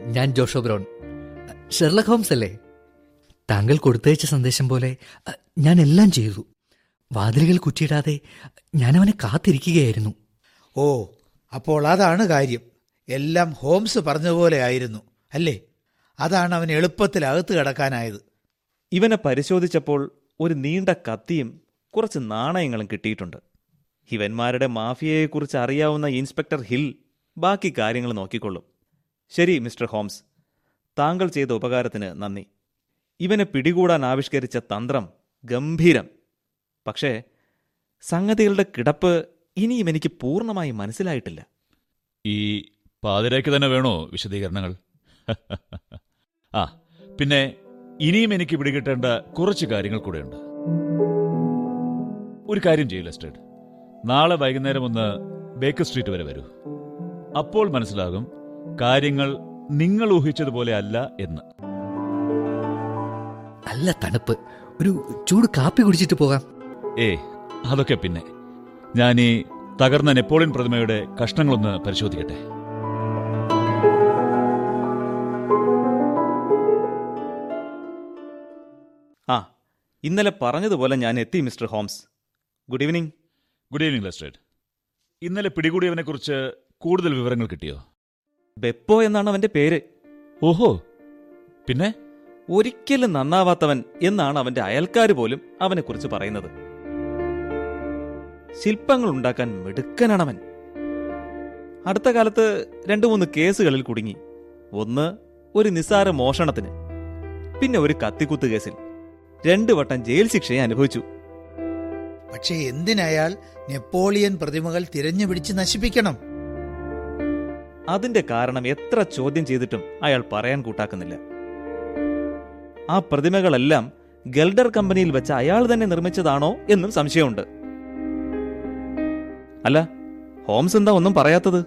ഞാൻ ജോഷോ ബ്രൗൺ. ഷെർലക് ഹോംസ് അല്ലേ? താങ്കൾ കൊടുത്തയച്ച സന്ദേശം പോലെ ഞാൻ എല്ലാം ചെയ്തു. വാതിലുകൾ കുറ്റിയിടാതെ ഞാൻ അവനെ കാത്തിരിക്കുകയായിരുന്നു. ഓ അപ്പോൾ അതാണ് കാര്യം. എല്ലാം ഹോംസ് പറഞ്ഞതുപോലെ ആയിരുന്നു അല്ലേ? അതാണ് അവൻ എളുപ്പത്തിൽ അകത്ത് കിടക്കാനായത്. ഇവനെ പരിശോധിച്ചപ്പോൾ ഒരു നീണ്ട കത്തിയും കുറച്ച് നാണയങ്ങളും കിട്ടിയിട്ടുണ്ട്. ഇവന്മാരുടെ മാഫിയയെക്കുറിച്ച് അറിയാവുന്ന ഇൻസ്പെക്ടർ ഹിൽ ബാക്കി കാര്യങ്ങൾ നോക്കിക്കൊള്ളും. ശരി മിസ്റ്റർ ഹോംസ്. താങ്കൾ ചെയ്ത ഉപകാരത്തിന് നന്ദി. ഇവനെ പിടികൂടാൻ ആവിഷ്കരിച്ച തന്ത്രം ഗംഭീരം. പക്ഷേ സംഗതികളുടെ കിടപ്പ് ഇനിയും എനിക്ക് പൂർണമായി മനസ്സിലായിട്ടില്ല. ഈ പാതിരയ്ക്ക് തന്നെ വേണോ വിശദീകരണങ്ങൾ? ആ പിന്നെ ഇനിയും എനിക്ക് പിടികിട്ടേണ്ട കുറച്ച് കാര്യങ്ങൾ കൂടെയുണ്ട്. ഒരു കാര്യം ചെയ്യൂ ലെസ്റ്റേഡ്. നാളെ വൈകുന്നേരം ഒന്ന് ബേക്കർ സ്ട്രീറ്റ് വരെ വരൂ. അപ്പോൾ മനസ്സിലാകും കാര്യങ്ങൾ നിങ്ങൾ ഊഹിച്ചതുപോലെ അല്ല എന്ന്. നല്ല തണുപ്പ്. ഒരു ചൂട് കാപ്പി കുടിച്ചിട്ട് പോകാം. ഏ അതൊക്കെ പിന്നെ. ഞാൻ ഈ തകർന്ന നെപ്പോളിയൻ പ്രതിമയുടെ കഷ്ണങ്ങളൊന്ന് പരിശോധിക്കട്ടെ. ആ ഇന്നലെ പറഞ്ഞതുപോലെ ഞാൻ എത്തി mister Holmes. Good evening. Good evening Lestrade ഇന്നലെ പിടികൂടിയവനെ കുറിച്ച് കൂടുതൽ വിവരങ്ങൾ കിട്ടിയോ? ബെപ്പോ എന്നാണ് അവന്റെ പേര്. ഓഹോ പിന്നെ? ഒരിക്കലും നന്നാവാത്തവൻ എന്നാണ് അവന്റെ അയൽക്കാർ പോലും അവനെക്കുറിച്ച് പറയുന്നത്. ശില്പങ്ങൾ ഉണ്ടാക്കാൻ മിടുക്കനാണവൻ. അടുത്ത കാലത്ത് രണ്ടു മൂന്ന് കേസുകളിൽ കുടുങ്ങി. ഒന്ന് ഒരു നിസ്സാര മോഷണത്തിന്. പിന്നെ ഒരു കത്തിക്കുത്ത് കേസിൽ. രണ്ടു വട്ടം ജയിൽ ശിക്ഷയെ അനുഭവിച്ചു. പക്ഷേ എന്തിനയാൾ നെപ്പോളിയൻ പ്രതിമകൾ തിരഞ്ഞു പിടിച്ച് നശിപ്പിക്കണം? അതിന്റെ കാരണം എത്ര ചോദ്യം ചെയ്തിട്ടും അയാൾ പറയാൻ കൂട്ടാക്കുന്നില്ല. ആ പ്രതിമകളെല്ലാം ഗൽഡർ കമ്പനിയിൽ വെച്ച് അയാൾ തന്നെ നിർമ്മിച്ചതാണോ എന്നും സംശയമുണ്ട്. അല്ല ഹോംസ് എന്താ ഒന്നും പറയാത്തത്?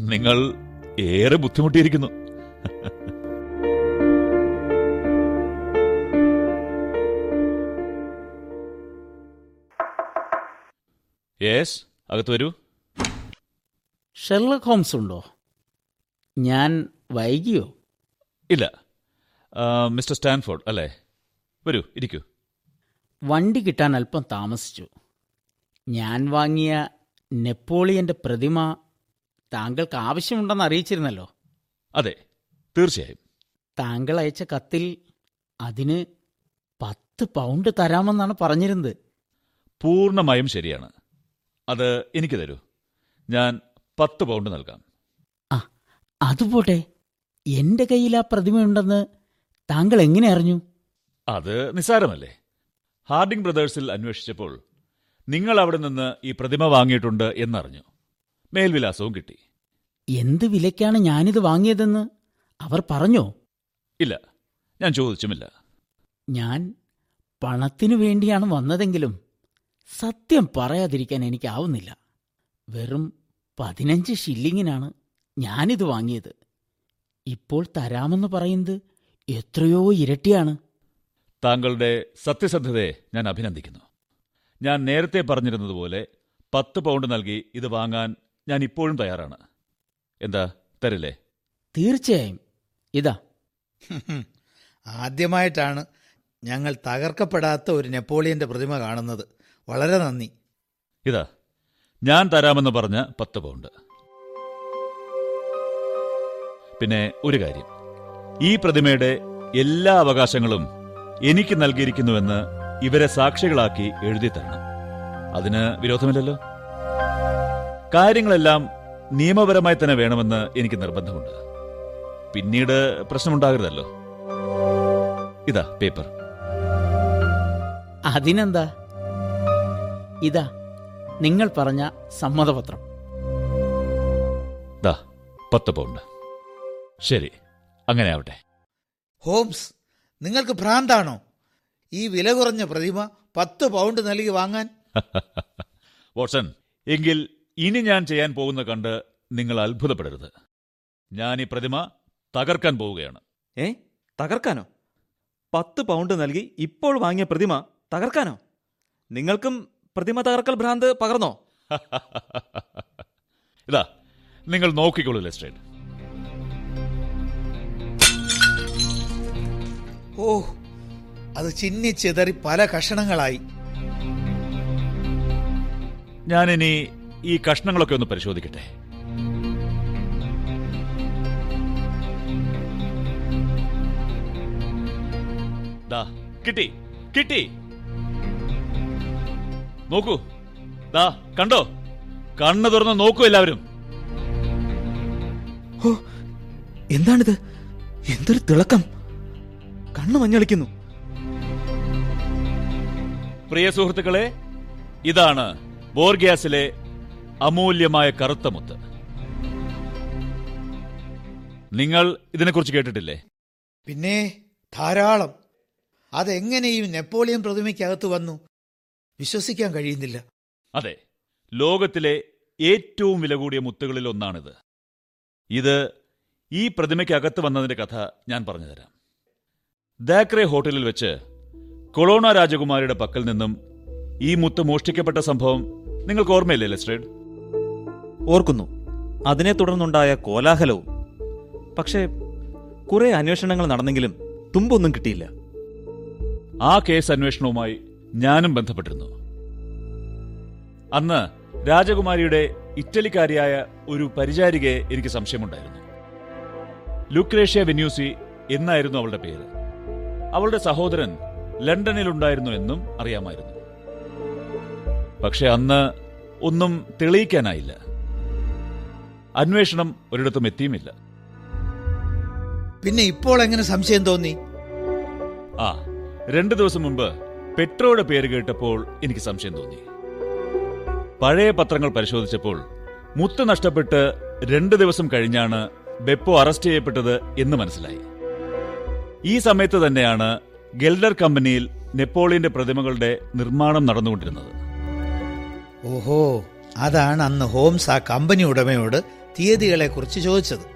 നിങ്ങൾ ഏറെ ബുദ്ധിമുട്ടിയിരിക്കുന്നു. യേസ് അകത്ത് വരൂ. ഷെർലക് ഹോംസ് ഉണ്ടോ? ഞാൻ വൈകിയോ? ഇല്ല. മിസ്റ്റർ സ്റ്റാൻഫോർഡ് അല്ലേ? വരൂ ഇരിക്കൂ. വണ്ടി കിട്ടാൻ അല്പം താമസിച്ചു. ഞാൻ വാങ്ങിയ നെപ്പോളിയന്റെ പ്രതിമ താങ്കൾക്ക് ആവശ്യമുണ്ടെന്ന് അറിയിച്ചിരുന്നല്ലോ. അതെ തീർച്ചയായും. താങ്കൾ അയച്ച കത്തിൽ അതിന് പത്ത് പൗണ്ട് തരാമെന്നാണ് പറഞ്ഞിരുന്നത്. പൂർണമായും ശരിയാണ്. അത് എനിക്ക് തരൂ. ഞാൻ പത്ത് പൗണ്ട് നൽകാം. ആ അതുപോട്ടെ. എന്റെ കയ്യിൽ ആ പ്രതിമയുണ്ടെന്ന് താങ്കൾ എങ്ങനെ അറിഞ്ഞു? അത് നിസ്സാരമല്ലേ? ഹാർഡിംഗ് ബ്രദേഴ്സിൽ അന്വേഷിച്ചപ്പോൾ നിങ്ങൾ അവിടെ നിന്ന് ഈ പ്രതിമ വാങ്ങിയിട്ടുണ്ട് എന്നറിഞ്ഞു. മേൽവിലാസവും കിട്ടി. എന്ത് വിലയ്ക്കാണ് ഞാനിത് വാങ്ങിയതെന്ന് അവർ പറഞ്ഞോ? ഇല്ല ഞാൻ ചോദിച്ചുമില്ല. ഞാൻ പണത്തിനു വേണ്ടിയാണ് വന്നതെങ്കിലും സത്യം പറയാതിരിക്കാൻ എനിക്കാവുന്നില്ല. വെറും പതിനഞ്ച് ഷില്ലിങ്ങിനാണ് ഞാനിത് വാങ്ങിയത്. ഇപ്പോൾ തരാമെന്ന് പറയുന്നത് എത്രയോ ഇരട്ടിയാണ്. താങ്കളുടെ സത്യസന്ധതയെ ഞാൻ അഭിനന്ദിക്കുന്നു. ഞാൻ നേരത്തെ പറഞ്ഞിരുന്നതുപോലെ പത്ത് പൗണ്ട് നൽകി ഇത് വാങ്ങാൻ ഞാൻ ഇപ്പോഴും തയ്യാറാണ്. എന്താ തരില്ലേ? തീർച്ചയായും. ഇതാ. ആദ്യമായിട്ടാണ് ഞങ്ങൾ തകർക്കപ്പെടാത്ത ഒരു നെപ്പോളിയന്റെ പ്രതിമ കാണുന്നത്. വളരെ നന്ദി. ഇതാ ഞാൻ തരാമെന്ന് പറഞ്ഞ പത്ത് പൗണ്ട്. പിന്നെ ഒരു കാര്യം. ഈ പ്രതിമയുടെ എല്ലാ അവകാശങ്ങളും എനിക്ക് നൽകിയിരിക്കുന്നുവെന്ന് ഇവരെ സാക്ഷികളാക്കി എഴുതി തരണം. അതിന് വിരോധമില്ലല്ലോ? കാര്യങ്ങളെല്ലാം നിയമപരമായി തന്നെ വേണമെന്ന് എനിക്ക് നിർബന്ധമുണ്ട്. പിന്നീട് പ്രശ്നമുണ്ടാകരുതല്ലോ. ഇതാ പേപ്പർ. അതിനെന്താ? ഇതാ നിങ്ങൾ പറഞ്ഞ സമ്മതപത്രം. ദാ പത്ത് പൗണ്ട്. ശരി അങ്ങനെ ആവട്ടെ. ഹോംസ് നിങ്ങൾക്ക് ഭ്രാന്താണോ? ഈ വില കുറഞ്ഞ പ്രതിമ പത്ത് പൗണ്ട് നൽകി വാങ്ങാൻ? വാട്സൺ എങ്കിൽ ഇനി ഞാൻ ചെയ്യാൻ പോകുന്ന കണ്ട് നിങ്ങൾ അത്ഭുതപ്പെടരുത്. ഞാൻ ഈ പ്രതിമ തകർക്കാൻ പോവുകയാണ്. ഏ തകർക്കാനോ? പത്ത് പൗണ്ട് നൽകി ഇപ്പോൾ വാങ്ങിയ പ്രതിമ തകർക്കാനോ? നിങ്ങൾക്കും പ്രതിമ തകർക്കൽ ഭ്രാന്ത് പകർന്നോ? ഇതാ നിങ്ങൾ നോക്കിക്കോളൂ ലെസ്റ്റേറ്റ് ഓ അത് ചിന്നി ചിതറി പല കഷണങ്ങളായി. ഞാനിനി ഈ കഷ്ണങ്ങളൊക്കെ ഒന്ന് പരിശോധിക്കട്ടെ. ദാ കിട്ടി കിട്ടി. നോക്കൂ. ദാ കണ്ടോ? കണ്ണു തുറന്ന് നോക്കൂ എല്ലാവരും. ഓ എന്താണിത്? എന്തൊരു തിളക്കം. കണ്ണു മഞ്ഞളിക്കുന്നു. പ്രിയ സുഹൃത്തുക്കളെ ഇതാണ് ബോർഗ്യാസിലെ അമൂല്യമായ കറുത്ത മുത്ത്. നിങ്ങൾ ഇതിനെക്കുറിച്ച് കേട്ടിട്ടില്ലേ? പിന്നെ ധാരാളം. അതെങ്ങനെയും നെപ്പോളിയൻ പ്രതിമയ്ക്കകത്ത് വന്നു. വിശ്വസിക്കാൻ കഴിയുന്നില്ല. അതെ ലോകത്തിലെ ഏറ്റവും വില കൂടിയ മുത്തുകളിൽ ഒന്നാണിത്. ഇത് ഈ പ്രതിമയ്ക്കകത്ത് വന്നതിന്റെ കഥ ഞാൻ പറഞ്ഞുതരാം. ദാക്രെ ഹോട്ടലിൽ വെച്ച് കൊളോണ രാജകുമാരിയുടെ പക്കൽ നിന്നും ഈ മുത്ത് മോഷ്ടിക്കപ്പെട്ട സംഭവം നിങ്ങൾക്ക് ഓർമ്മയില്ലേ ലെസ്ട്രേഡ്? ഓർക്കുന്നു. അതിനെ തുടർന്നുണ്ടായ കോലാഹലവും. പക്ഷേ കുറെ അന്വേഷണങ്ങൾ നടന്നെങ്കിലും തുമ്പൊന്നും കിട്ടിയില്ല. ആ കേസ് അന്വേഷണവുമായി ഞാനും ബന്ധപ്പെട്ടിരുന്നു. അന്ന് രാജകുമാരിയുടെ ഇറ്റലിക്കാരിയായ ഒരു പരിചാരികയെ എനിക്ക് സംശയമുണ്ടായിരുന്നു. ലുക്രേഷ്യ വെന്യൂസി എന്നായിരുന്നു അവളുടെ പേര്. അവളുടെ സഹോദരൻ ലണ്ടനിലുണ്ടായിരുന്നു എന്നും അറിയാമായിരുന്നു. പക്ഷെ അന്ന് ഒന്നും തെളിയിക്കാനായില്ല. അന്വേഷണം ഒരിടത്തും എത്തിയുമില്ല. പിന്നെ ഇപ്പോൾ എങ്ങനെ സംശയം തോന്നി? ആ രണ്ടു ദിവസം മുമ്പ് പെട്രോയുടെ പേര് കേട്ടപ്പോൾ എനിക്ക് സംശയം തോന്നി. പഴയ പത്രങ്ങൾ പരിശോധിച്ചപ്പോൾ മുത്ത് നഷ്ടപ്പെട്ട് രണ്ട് ദിവസം കഴിഞ്ഞാണ് ബെപ്പോ അറസ്റ്റ് ചെയ്യപ്പെട്ടത് എന്ന് മനസ്സിലായി. ഈ സമയത്ത് തന്നെയാണ് ഗെൽഡർ കമ്പനിയിൽ നെപ്പോളിയന്റെ പ്രതിമകളുടെ നിർമ്മാണം നടന്നുകൊണ്ടിരുന്നത്. ഓഹോ അതാണ് അന്ന് ഹോംസ് ആ കമ്പനി ഉടമയോട് തീയതികളെ കുറിച്ച് ചോദിച്ചത്.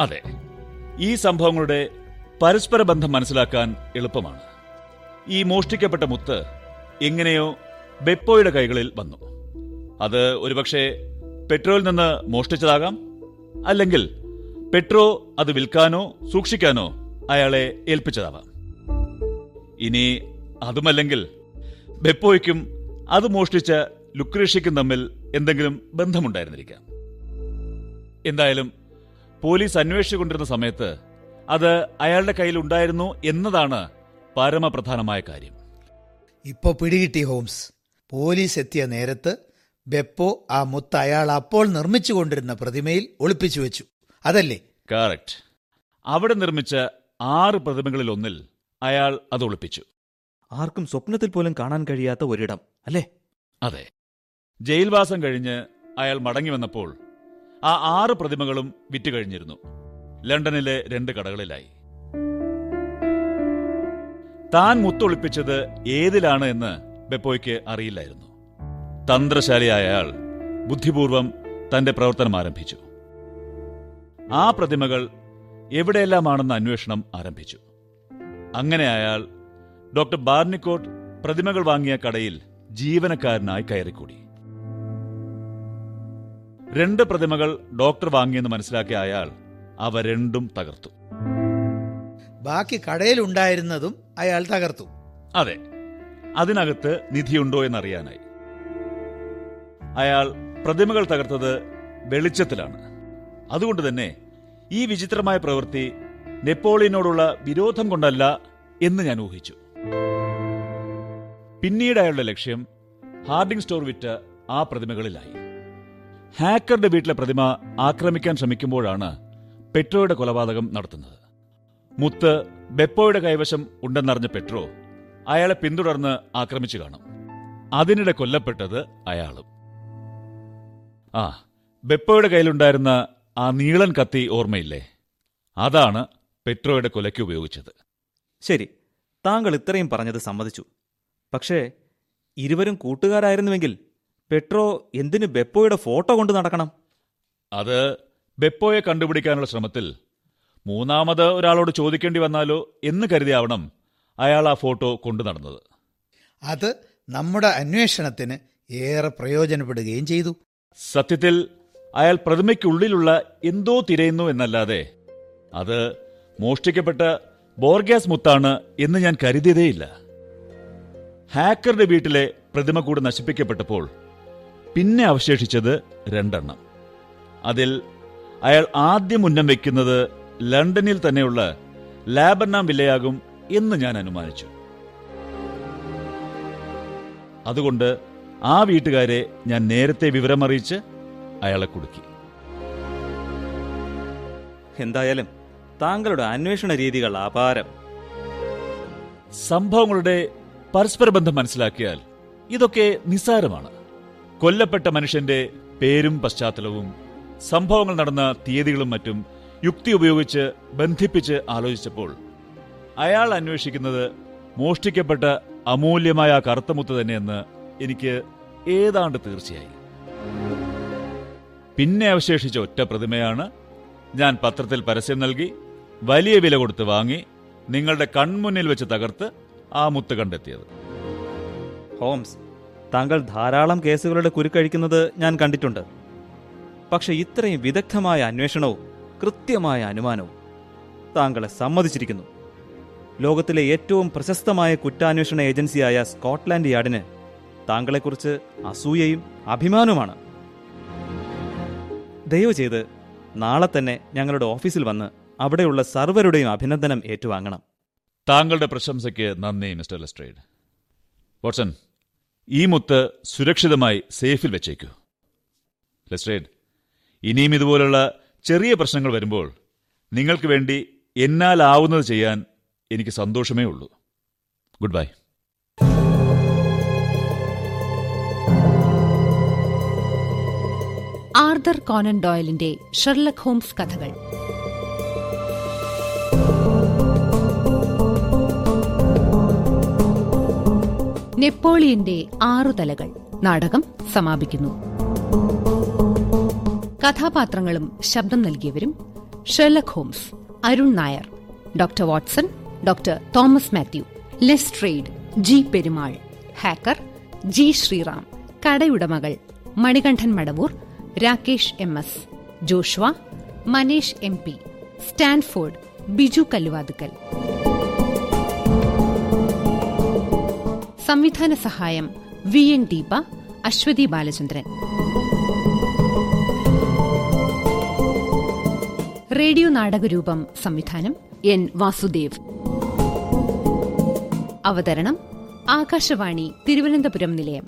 അതെ ഈ സംഭവങ്ങളുടെ പരസ്പര ബന്ധം മനസ്സിലാക്കാൻ എളുപ്പമാണ്. ഈ മോഷ്ടിക്കപ്പെട്ട മുത്ത് എങ്ങനെയോ ബെപ്പോയുടെ കൈകളിൽ വന്നു. അത് ഒരുപക്ഷെ പെട്രോയിൽ നിന്ന് മോഷ്ടിച്ചതാകാം അല്ലെങ്കിൽ പെട്രോ അത് വിൽക്കാനോ സൂക്ഷിക്കാനോ അയാളെ ഏൽപ്പിച്ചതാവാം. ഇനി അതുമല്ലെങ്കിൽ ബെപ്പോയ്ക്കും അത് മോഷ്ടിച്ച ലുക്രേഷ്യയ്ക്കും തമ്മിൽ എന്തെങ്കിലും ബന്ധമുണ്ടായിരുന്നിരിക്കാം. എന്തായാലും പോലീസ് അന്വേഷിച്ചുകൊണ്ടിരുന്ന സമയത്ത് അത് അയാളുടെ കയ്യിൽ ഉണ്ടായിരുന്നു എന്നതാണ് പരമപ്രധാനമായ കാര്യം. ഇപ്പോ പിടികിട്ടി ഹോംസ്. പോലീസ് എത്തിയ നേരത്ത് ബെപ്പോ ആ മുത്ത് അയാൾ അപ്പോൾ നിർമ്മിച്ചുകൊണ്ടിരുന്ന പ്രതിമയിൽ ഒളിപ്പിച്ചു വെച്ചു. അതല്ലേ? കറക്റ്റ് അവിടെ നിർമ്മിച്ച ആറ് പ്രതിമകളിൽ ഒന്നിൽ അയാൾ അത് ഒളിപ്പിച്ചു. ആർക്കും സ്വപ്നത്തിൽ പോലും കാണാൻ കഴിയാത്ത ഒരിടം അല്ലേ? അതെ. ജയിൽവാസം കഴിഞ്ഞ് അയാൾ മടങ്ങി വന്നപ്പോൾ ആ ആറ് പ്രതിമകളും വിറ്റ് കഴിഞ്ഞിരുന്നു. ലണ്ടനിലെ രണ്ട് കടകളിലായി. താൻ മുത്തൊളിപ്പിച്ചത് ഏതിലാണ് എന്ന് ബെപ്പോയ്ക്ക് അറിയില്ലായിരുന്നു. തന്ത്രശാലിയായ അയാൾ ബുദ്ധിപൂർവം തന്റെ പ്രവർത്തനം ആരംഭിച്ചു. ആ പ്രതിമകൾ എവിടെയെല്ലാമാണെന്ന് അന്വേഷണം ആരംഭിച്ചു. അങ്ങനെ അയാൾ ഡോക്ടർ ബാർണിക്കോട്ട് പ്രതിമകൾ വാങ്ങിയ കടയിൽ ജീവനക്കാരനായി കയറിക്കൂടി. രണ്ട് പ്രതിമകൾ ഡോക്ടർ വാങ്ങിയെന്ന് മനസ്സിലാക്കിയ അയാൾ അവ രണ്ടും തകർത്തു. ബാക്കി കടയിലുണ്ടായിരുന്നതും അയാൾ തകർത്തു. അതെ. അതിനകത്ത് നിധിയുണ്ടോ എന്നറിയാനായി. അയാൾ പ്രതിമകൾ തകർത്തത് വെളിച്ചത്തിലാണ്. അതുകൊണ്ട് തന്നെ ഈ വിചിത്രമായ പ്രവൃത്തി നെപ്പോളിയനോടുള്ള വിരോധം കൊണ്ടല്ല എന്ന് ഞാൻ ഊഹിച്ചു. പിന്നീട് അയാളുടെ ലക്ഷ്യം ഹാർഡിംഗ് സ്റ്റോർ വിറ്റ ആ പ്രതിമകളിലായി. ഹാക്കറുടെ വീട്ടിലെ പ്രതിമ ആക്രമിക്കാൻ ശ്രമിക്കുമ്പോഴാണ് പെട്രോയുടെ കൊലപാതകം നടത്തുന്നത്. മുത്ത് ബെപ്പോയുടെ കൈവശം ഉണ്ടെന്നറിഞ്ഞ പെട്രോ അയാളെ പിന്തുടർന്ന് ആക്രമിച്ചു കാണും. അതിനിടെ കൊല്ലപ്പെട്ടത് അയാളും. ആ ബെപ്പോയുടെ കയ്യിലുണ്ടായിരുന്ന ആ നീളൻ കത്തി ഓർമ്മയില്ലേ? അതാണ് പെട്രോയുടെ കൊലയ്ക്ക് ഉപയോഗിച്ചത്. ശരി താങ്കൾ ഇത്രയും പറഞ്ഞത് സമ്മതിച്ചു. പക്ഷേ ഇരുവരും കൂട്ടുകാരായിരുന്നുവെങ്കിൽ പെട്രോ എന്തിനു ബെപ്പോയുടെ ഫോട്ടോ കൊണ്ട് നടക്കണം? അത് ബെപ്പോയെ കണ്ടുപിടിക്കാനുള്ള ശ്രമത്തിൽ മൂന്നാമത് ഒരാളോട് ചോദിക്കേണ്ടി വന്നാലോ എന്ന് കരുതിയാവണം അയാൾ ആ ഫോട്ടോ കൊണ്ടു നടന്നത്. അത് നമ്മുടെ അന്വേഷണത്തിന് ഏറെ പ്രയോജനപ്പെടുകയും ചെയ്തു. സത്യത്തിൽ അയാൾ പ്രതിമയ്ക്കുള്ളിലുള്ള എന്തോ തിരയുന്നു എന്നല്ലാതെ അത് മോഷ്ടിക്കപ്പെട്ട ബോർഗ്യാസ് മുത്താണ് എന്ന് ഞാൻ കരുതിയതേയില്ല. ഹാക്കറുടെ വീട്ടിലെ പ്രതിമ കൂടെ നശിപ്പിക്കപ്പെട്ടപ്പോൾ പിന്നെ അവശേഷിച്ചത് രണ്ടെണ്ണം. അതിൽ അയാൾ ആദ്യം ഉന്നം വയ്ക്കുന്നത് ലണ്ടനിൽ തന്നെയുള്ള ലാബർനാം വിലയാകും എന്ന് ഞാൻ അനുമാനിച്ചു. അതുകൊണ്ട് ആ വീട്ടുകാരെ ഞാൻ നേരത്തെ വിവരമറിയിച്ച് അയാളെ കൊടുക്കി. എന്തായാലും താങ്കളുടെ അന്വേഷണ രീതികൾ അപാരം. സംഭവങ്ങളുടെ പരസ്പര ബന്ധം മനസ്സിലാക്കിയാൽ ഇതൊക്കെ നിസ്സാരമാണ്. കൊല്ലപ്പെട്ട മനുഷ്യന്റെ പേരും പശ്ചാത്തലവും സംഭവങ്ങൾ നടന്ന തീയതികളും മറ്റും യുക്തി ഉപയോഗിച്ച് ബന്ധിപ്പിച്ച് ആലോചിച്ചപ്പോൾ അയാൾ അന്വേഷിക്കുന്നത് മോഷ്ടിക്കപ്പെട്ട അമൂല്യമായ കറുത്തമുത്ത് തന്നെയെന്ന് എനിക്ക് ഏതാണ്ട് തീർച്ചയായി. പിന്നെ അവശേഷിച്ച ഒറ്റ പ്രതിമയാണ് ഞാൻ പത്രത്തിൽ പരസ്യം നൽകി വലിയ വില കൊടുത്ത് വാങ്ങി നിങ്ങളുടെ കൺമുന്നിൽ വെച്ച് തകർത്ത് ആ മുത്ത് കണ്ടെത്തിയത്. ഹോംസ് താങ്കൾ ധാരാളം കേസുകളുടെ കുരുക്കഴിക്കുന്നത് ഞാൻ കണ്ടിട്ടുണ്ട്. പക്ഷെ ഇത്രയും വിദഗ്ധമായ അന്വേഷണവും കൃത്യമായ അനുമാനവും താങ്കളെ സമ്മതിച്ചിരിക്കുന്നു. ലോകത്തിലെ ഏറ്റവും പ്രശസ്തമായ കുറ്റാന്വേഷണ ഏജൻസിയായ സ്കോട്ട്ലാൻഡ് യാർഡിന് താങ്കളെക്കുറിച്ച് അസൂയയും അഭിമാനവുമാണ്. ദയവ് ചെയ്ത് നാളെ തന്നെ ഞങ്ങളുടെ ഓഫീസിൽ വന്ന് അവിടെയുള്ള സർവരുടെയും അഭിനന്ദനം ഏറ്റുവാങ്ങണം. താങ്കളുടെ പ്രശംസയ്ക്ക് നന്ദി മിസ്റ്റർ ലെസ്ട്രേഡ്. വാട്സൺ ഈ മുത്ത് സുരക്ഷിതമായി സേഫിൽ വെച്ചേക്കൂ. ലെസ്ട്രേഡ് ഇനിയും ഇതുപോലുള്ള ചെറിയ പ്രശ്നങ്ങൾ വരുമ്പോൾ നിങ്ങൾക്ക് വേണ്ടി എന്നാലാവുന്നത് ചെയ്യാൻ എനിക്ക് സന്തോഷമേ ഉള്ളൂ. ഗുഡ് ബൈ ആർദർ കോനൻ ഡോയലിന്റെ ഷെർലക് ഹോംസ് കഥകൾ. നെപ്പോളിയന്റെ ആറു തലകൾ നാടകം സമാപിക്കുന്നു. കഥാപാത്രങ്ങളും ശബ്ദം നൽകിയവരും Sherlock Holmes Arun Nair doctor Watson doctor Thomas Mathew Lestrade G Perumal Hacker G Sreeram കടയുടമകൾ Manikandan Madavoor Rakesh M S Joshua Manesh M P Stamford Biju Kalluvathukkal. സംവിധാന സഹായം V N Deepa Aswathy Balachandran. Radio നാടകരൂപം സംവിധാനം N Vasudev. അവതരണം ആകാശവാണി തിരുവനന്തപുരം നിലയം.